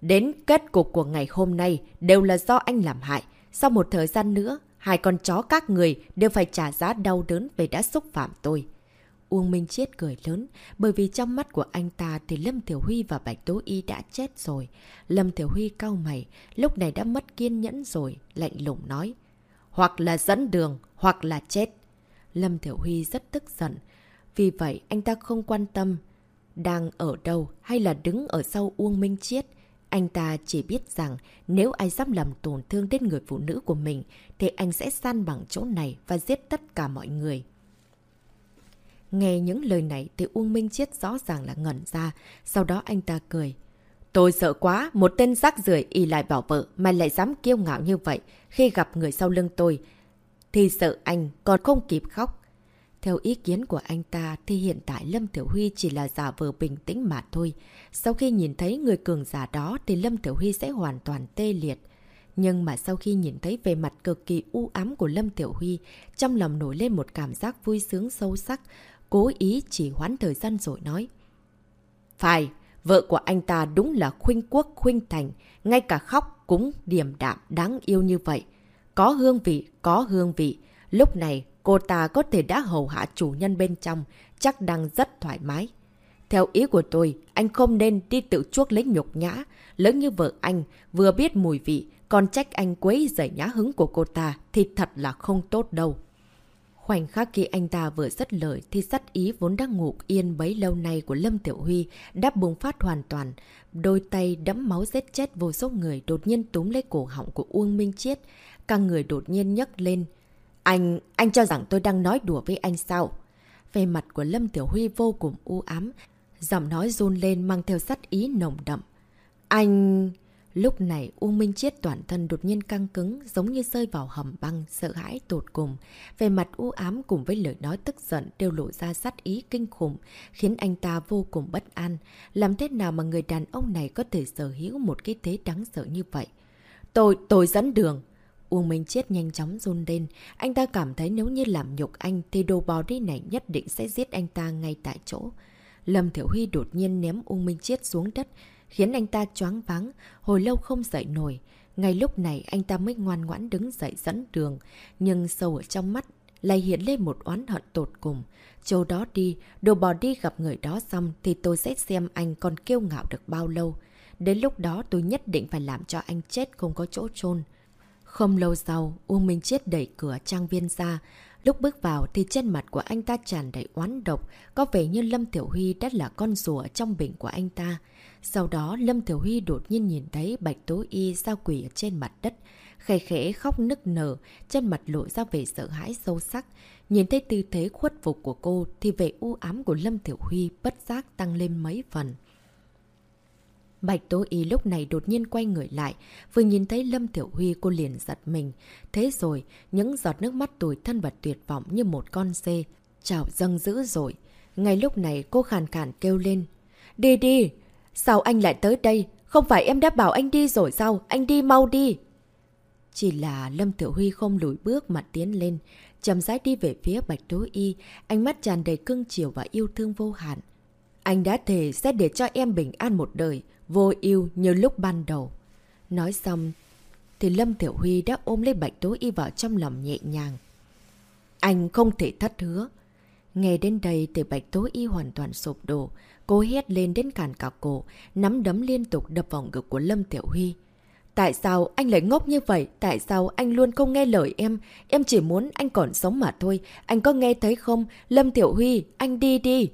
Speaker 1: Đến kết cục của ngày hôm nay đều là do anh làm hại. Sau một thời gian nữa, hai con chó các người đều phải trả giá đau đớn về đã xúc phạm tôi. Uông Minh Chiết cười lớn, bởi vì trong mắt của anh ta thì Lâm Tiểu Huy và Bạch Tố Y đã chết rồi. Lâm Tiểu Huy cau mày, lúc này đã mất kiên nhẫn rồi, lạnh lùng nói. Hoặc là dẫn đường, hoặc là chết. Lâm Tiểu Huy rất tức giận. Vì vậy, anh ta không quan tâm đang ở đâu hay là đứng ở sau Uông Minh Chiết. Anh ta chỉ biết rằng nếu ai dám làm tổn thương đến người phụ nữ của mình thì anh sẽ san bằng chỗ này và giết tất cả mọi người. Nghe những lời này thì Uông Minh Chiết rõ ràng là ngẩn ra, sau đó anh ta cười. Tôi sợ quá, một tên rác rưởi y lại bảo vợ mà lại dám kiêu ngạo như vậy khi gặp người sau lưng tôi. Thì sợ anh còn không kịp khóc. Theo ý kiến của anh ta thì hiện tại Lâm Tiểu Huy chỉ là giả vờ bình tĩnh mà thôi. Sau khi nhìn thấy người cường giả đó thì Lâm Tiểu Huy sẽ hoàn toàn tê liệt. Nhưng mà sau khi nhìn thấy về mặt cực kỳ u ám của Lâm Tiểu Huy, trong lòng nổi lên một cảm giác vui sướng sâu sắc, cố ý chỉ hoãn thời gian rồi nói. Phải, vợ của anh ta đúng là khuynh quốc khuynh thành, ngay cả khóc cũng điềm đạm đáng yêu như vậy. Có hương vị, có hương vị. Lúc này cô ta có thể đã hầu hạ chủ nhân bên trong, chắc đang rất thoải mái. Theo ý của tôi, anh không nên đi tự chuốc lấy nhục nhã. Lớn như vợ anh, vừa biết mùi vị, còn trách anh quấy rầy nhã hứng của cô ta thì thật là không tốt đâu. Khoảnh khắc khi anh ta vừa rất lời thì sắt ý vốn đang ngủ yên bấy lâu nay của Lâm Tiểu Huy đã bùng phát hoàn toàn. Đôi tay đẫm máu giết chết vô số người đột nhiên túm lấy cổ họng của Uông Minh Chiết. Cả người đột nhiên nhấc lên. Anh, anh cho rằng tôi đang nói đùa với anh sao? Về mặt của Lâm Tiểu Huy vô cùng u ám. Giọng nói run lên mang theo sắt ý nồng đậm. Anh... Lúc này Uông Minh Chiết toàn thân đột nhiên căng cứng giống như rơi vào hầm băng, sợ hãi tột cùng. Về mặt u ám cùng với lời nói tức giận đều lộ ra sát ý kinh khủng, khiến anh ta vô cùng bất an. Làm thế nào mà người đàn ông này có thể sở hữu một cái thế đáng sợ như vậy? Tôi, tôi dẫn đường. Uông Minh Chiết nhanh chóng run lên. Anh ta cảm thấy nếu như làm nhục anh thì đồ bò đi này nhất định sẽ giết anh ta ngay tại chỗ. Lâm Thiểu Huy đột nhiên ném Uông Minh Chiết xuống đất, khiến anh ta choáng váng, hồi lâu không dậy nổi. Ngay lúc này anh ta mới ngoan ngoãn đứng dậy dẫn đường, nhưng sâu ở trong mắt lại hiện lên một oán hận tột cùng. Châu đó đi, đồ bò đi gặp người đó xong thì tôi sẽ xem anh còn kiêu ngạo được bao lâu. Đến lúc đó tôi nhất định phải làm cho anh chết không có chỗ chôn Không lâu sau, Uông Minh Chết đẩy cửa trang viên ra. Lúc bước vào thì trên mặt của anh ta tràn đầy oán độc, có vẻ như Lâm Tiểu Huy đã là con rùa trong bình của anh ta. Sau đó Lâm Tiểu Huy đột nhiên nhìn thấy Bạch Tố Y sao quỷ ở trên mặt đất, khẽ khẽ khóc nức nở, chân mặt lộ ra vẻ sợ hãi sâu sắc. Nhìn thấy tư thế khuất phục của cô thì vẻ u ám của Lâm Tiểu Huy bất giác tăng lên mấy phần. Bạch Tố Y lúc này đột nhiên quay người lại, vừa nhìn thấy Lâm Tiểu Huy cô liền giật mình. Thế rồi, những giọt nước mắt tủi thân và tuyệt vọng như một con dê, trào dâng dữ rồi. Ngay lúc này cô khàn khàn kêu lên. Đi đi! Sao anh lại tới đây? Không phải em đã bảo anh đi rồi sao? Anh đi mau đi! Chỉ là Lâm Tiểu Huy không lùi bước mà tiến lên, chậm rãi đi về phía Bạch Tố Y, ánh mắt tràn đầy cưng chiều và yêu thương vô hạn. Anh đã thề sẽ để cho em bình an một đời, vô yêu như lúc ban đầu. Nói xong, thì Lâm Tiểu Huy đã ôm lấy Bạch Tố Y vào trong lòng nhẹ nhàng. Anh không thể thất hứa. Nghe đến đây thì Bạch Tố Y hoàn toàn sụp đổ. Cô hét lên đến cản cả cổ, nắm đấm liên tục đập vào ngực của Lâm Tiểu Huy. Tại sao anh lại ngốc như vậy? Tại sao anh luôn không nghe lời em? Em chỉ muốn anh còn sống mà thôi. Anh có nghe thấy không? Lâm Tiểu Huy, anh đi đi.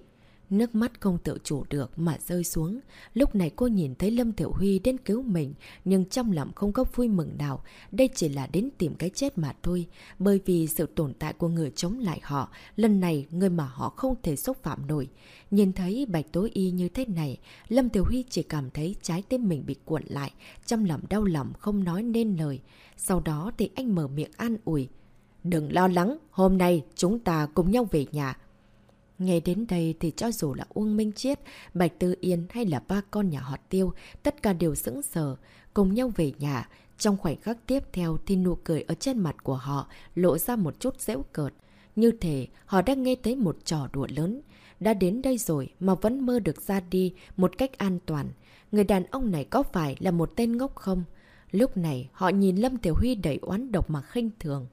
Speaker 1: Nước mắt không tự chủ được mà rơi xuống. Lúc này cô nhìn thấy Lâm Tiểu Huy đến cứu mình, nhưng trong lòng không có vui mừng nào. Đây chỉ là đến tìm cái chết mà thôi. Bởi vì sự tồn tại của người chống lại họ, lần này người mà họ không thể xúc phạm nổi. Nhìn thấy bạch tối y như thế này, Lâm Tiểu Huy chỉ cảm thấy trái tim mình bị cuộn lại, trong lòng đau lòng không nói nên lời. Sau đó thì anh mở miệng an ủi. Đừng lo lắng, hôm nay chúng ta cùng nhau về nhà. Nghe đến đây thì cho dù là Uông Minh Chiết, Bạch Tư Yên hay là ba con nhà họ Tiêu, tất cả đều sững sờ, cùng nhau về nhà. Trong khoảnh khắc tiếp theo thì nụ cười ở trên mặt của họ lộ ra một chút dễu cợt. Như thể họ đã nghe thấy một trò đùa lớn. Đã đến đây rồi mà vẫn mơ được ra đi một cách an toàn. Người đàn ông này có phải là một tên ngốc không? Lúc này họ nhìn Lâm Tiểu Huy đầy oán độc mà khinh thường.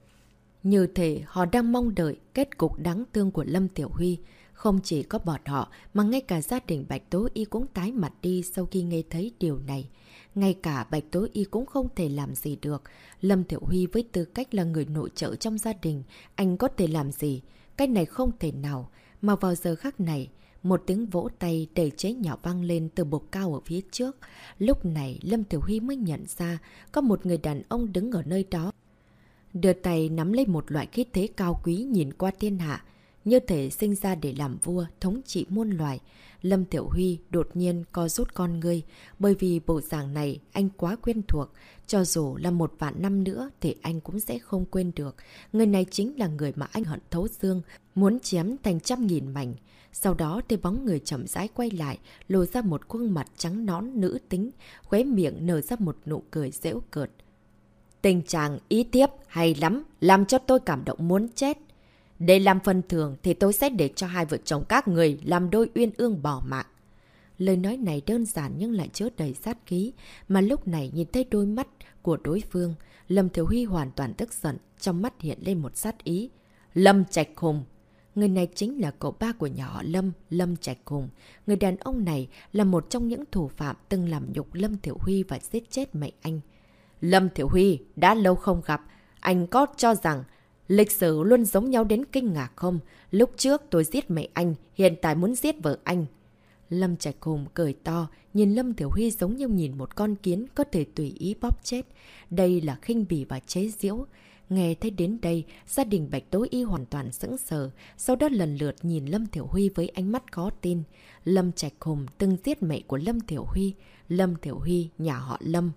Speaker 1: Như thể họ đang mong đợi kết cục đáng thương của Lâm Tiểu Huy. Không chỉ có bọn họ, mà ngay cả gia đình Bạch Tố Y cũng tái mặt đi sau khi nghe thấy điều này. Ngay cả Bạch Tố Y cũng không thể làm gì được. Lâm Tiểu Huy với tư cách là người nội trợ trong gia đình, anh có thể làm gì? Cái này không thể nào. Mà vào giờ khắc này, một tiếng vỗ tay đầy chế nhỏ vang lên từ bục cao ở phía trước. Lúc này, Lâm Tiểu Huy mới nhận ra có một người đàn ông đứng ở nơi đó. Đưa tay nắm lấy một loại khí thế cao quý nhìn qua thiên hạ, như thể sinh ra để làm vua, thống trị muôn loài. Lâm Tiểu Huy đột nhiên co rút con ngươi, bởi vì bộ dạng này anh quá quen thuộc. Cho dù là một vạn năm nữa thì anh cũng sẽ không quên được. Người này chính là người mà anh hận thấu xương, muốn chém thành trăm nghìn mảnh. Sau đó thì bóng người chậm rãi quay lại, lộ ra một khuôn mặt trắng nón nữ tính, khóe miệng nở ra một nụ cười dễu cợt. Tình trạng ý tiếp hay lắm, làm cho tôi cảm động muốn chết. Để làm phần thường thì tôi sẽ để cho hai vợ chồng các người làm đôi uyên ương bỏ mạng. Lời nói này đơn giản nhưng lại chứa đầy sát khí, mà lúc này nhìn thấy đôi mắt của đối phương, Lâm Thiếu Huy hoàn toàn tức giận, trong mắt hiện lên một sát ý. Lâm Trạch Hùng Người này chính là cậu ba của nhà họ Lâm, Lâm Trạch Hùng. Người đàn ông này là một trong những thủ phạm từng làm nhục Lâm Thiểu Huy và giết chết mẹ anh. Lâm Thiểu Huy, đã lâu không gặp, anh có cho rằng lịch sử luôn giống nhau đến kinh ngạc không? Lúc trước tôi giết mẹ anh, hiện tại muốn giết vợ anh. Lâm Trạch Hùng cười to, nhìn Lâm Thiểu Huy giống như nhìn một con kiến có thể tùy ý bóp chết. Đây là khinh bỉ và chế diễu. Nghe thấy đến đây, gia đình Bạch tối Y hoàn toàn sững sờ, sau đó lần lượt nhìn Lâm Thiểu Huy với ánh mắt khó tin. Lâm Trạch Hùng từng giết mẹ của Lâm Thiểu Huy, Lâm Thiểu Huy, nhà họ Lâm.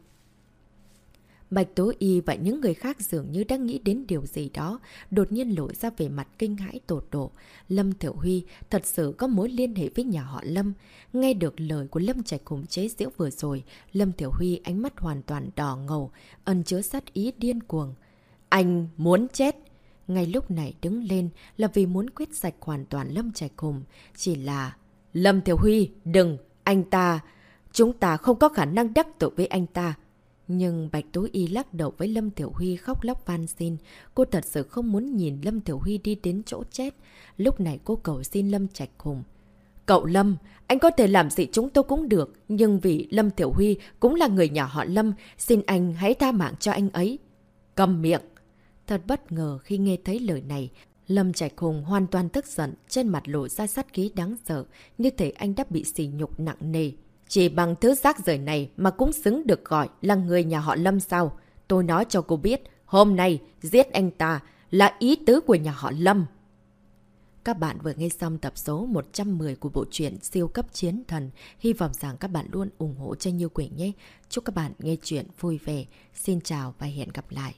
Speaker 1: Bạch Tố Y và những người khác dường như đang nghĩ đến điều gì đó, đột nhiên lộ ra về mặt kinh hãi tột độ. Lâm Thiểu Huy thật sự có mối liên hệ với nhà họ Lâm. Nghe được lời của Lâm Trạch Hùng chế diễu vừa rồi, Lâm Thiểu Huy ánh mắt hoàn toàn đỏ ngầu, ẩn chứa sát ý điên cuồng. Anh muốn chết. Ngay lúc này đứng lên là vì muốn quyết sạch hoàn toàn Lâm Trạch Hùng. Chỉ là... Lâm Thiểu Huy, đừng! Anh ta... Chúng ta không có khả năng đắc tội với anh ta. Nhưng Bạch Tố Y lắc đầu với Lâm Tiểu Huy khóc lóc van xin. Cô thật sự không muốn nhìn Lâm Tiểu Huy đi đến chỗ chết. Lúc này cô cầu xin Lâm Trạch Hùng. Cậu Lâm, anh có thể làm gì chúng tôi cũng được. Nhưng vì Lâm Tiểu Huy cũng là người nhà họ Lâm, xin anh hãy tha mạng cho anh ấy. Cầm miệng! Thật bất ngờ khi nghe thấy lời này. Lâm Trạch Hùng hoàn toàn tức giận, trên mặt lộ ra sát khí đáng sợ, như thể anh đã bị sỉ nhục nặng nề. Chỉ bằng thứ rác rời này mà cũng xứng được gọi là người nhà họ Lâm sao? Tôi nói cho cô biết, hôm nay giết anh ta là ý tứ của nhà họ Lâm. Các bạn vừa nghe xong tập số 110 của bộ truyện Siêu cấp chiến thần. Hy vọng rằng các bạn luôn ủng hộ cho Như Quỳnh nhé. Chúc các bạn nghe chuyện vui vẻ. Xin chào và hẹn gặp lại.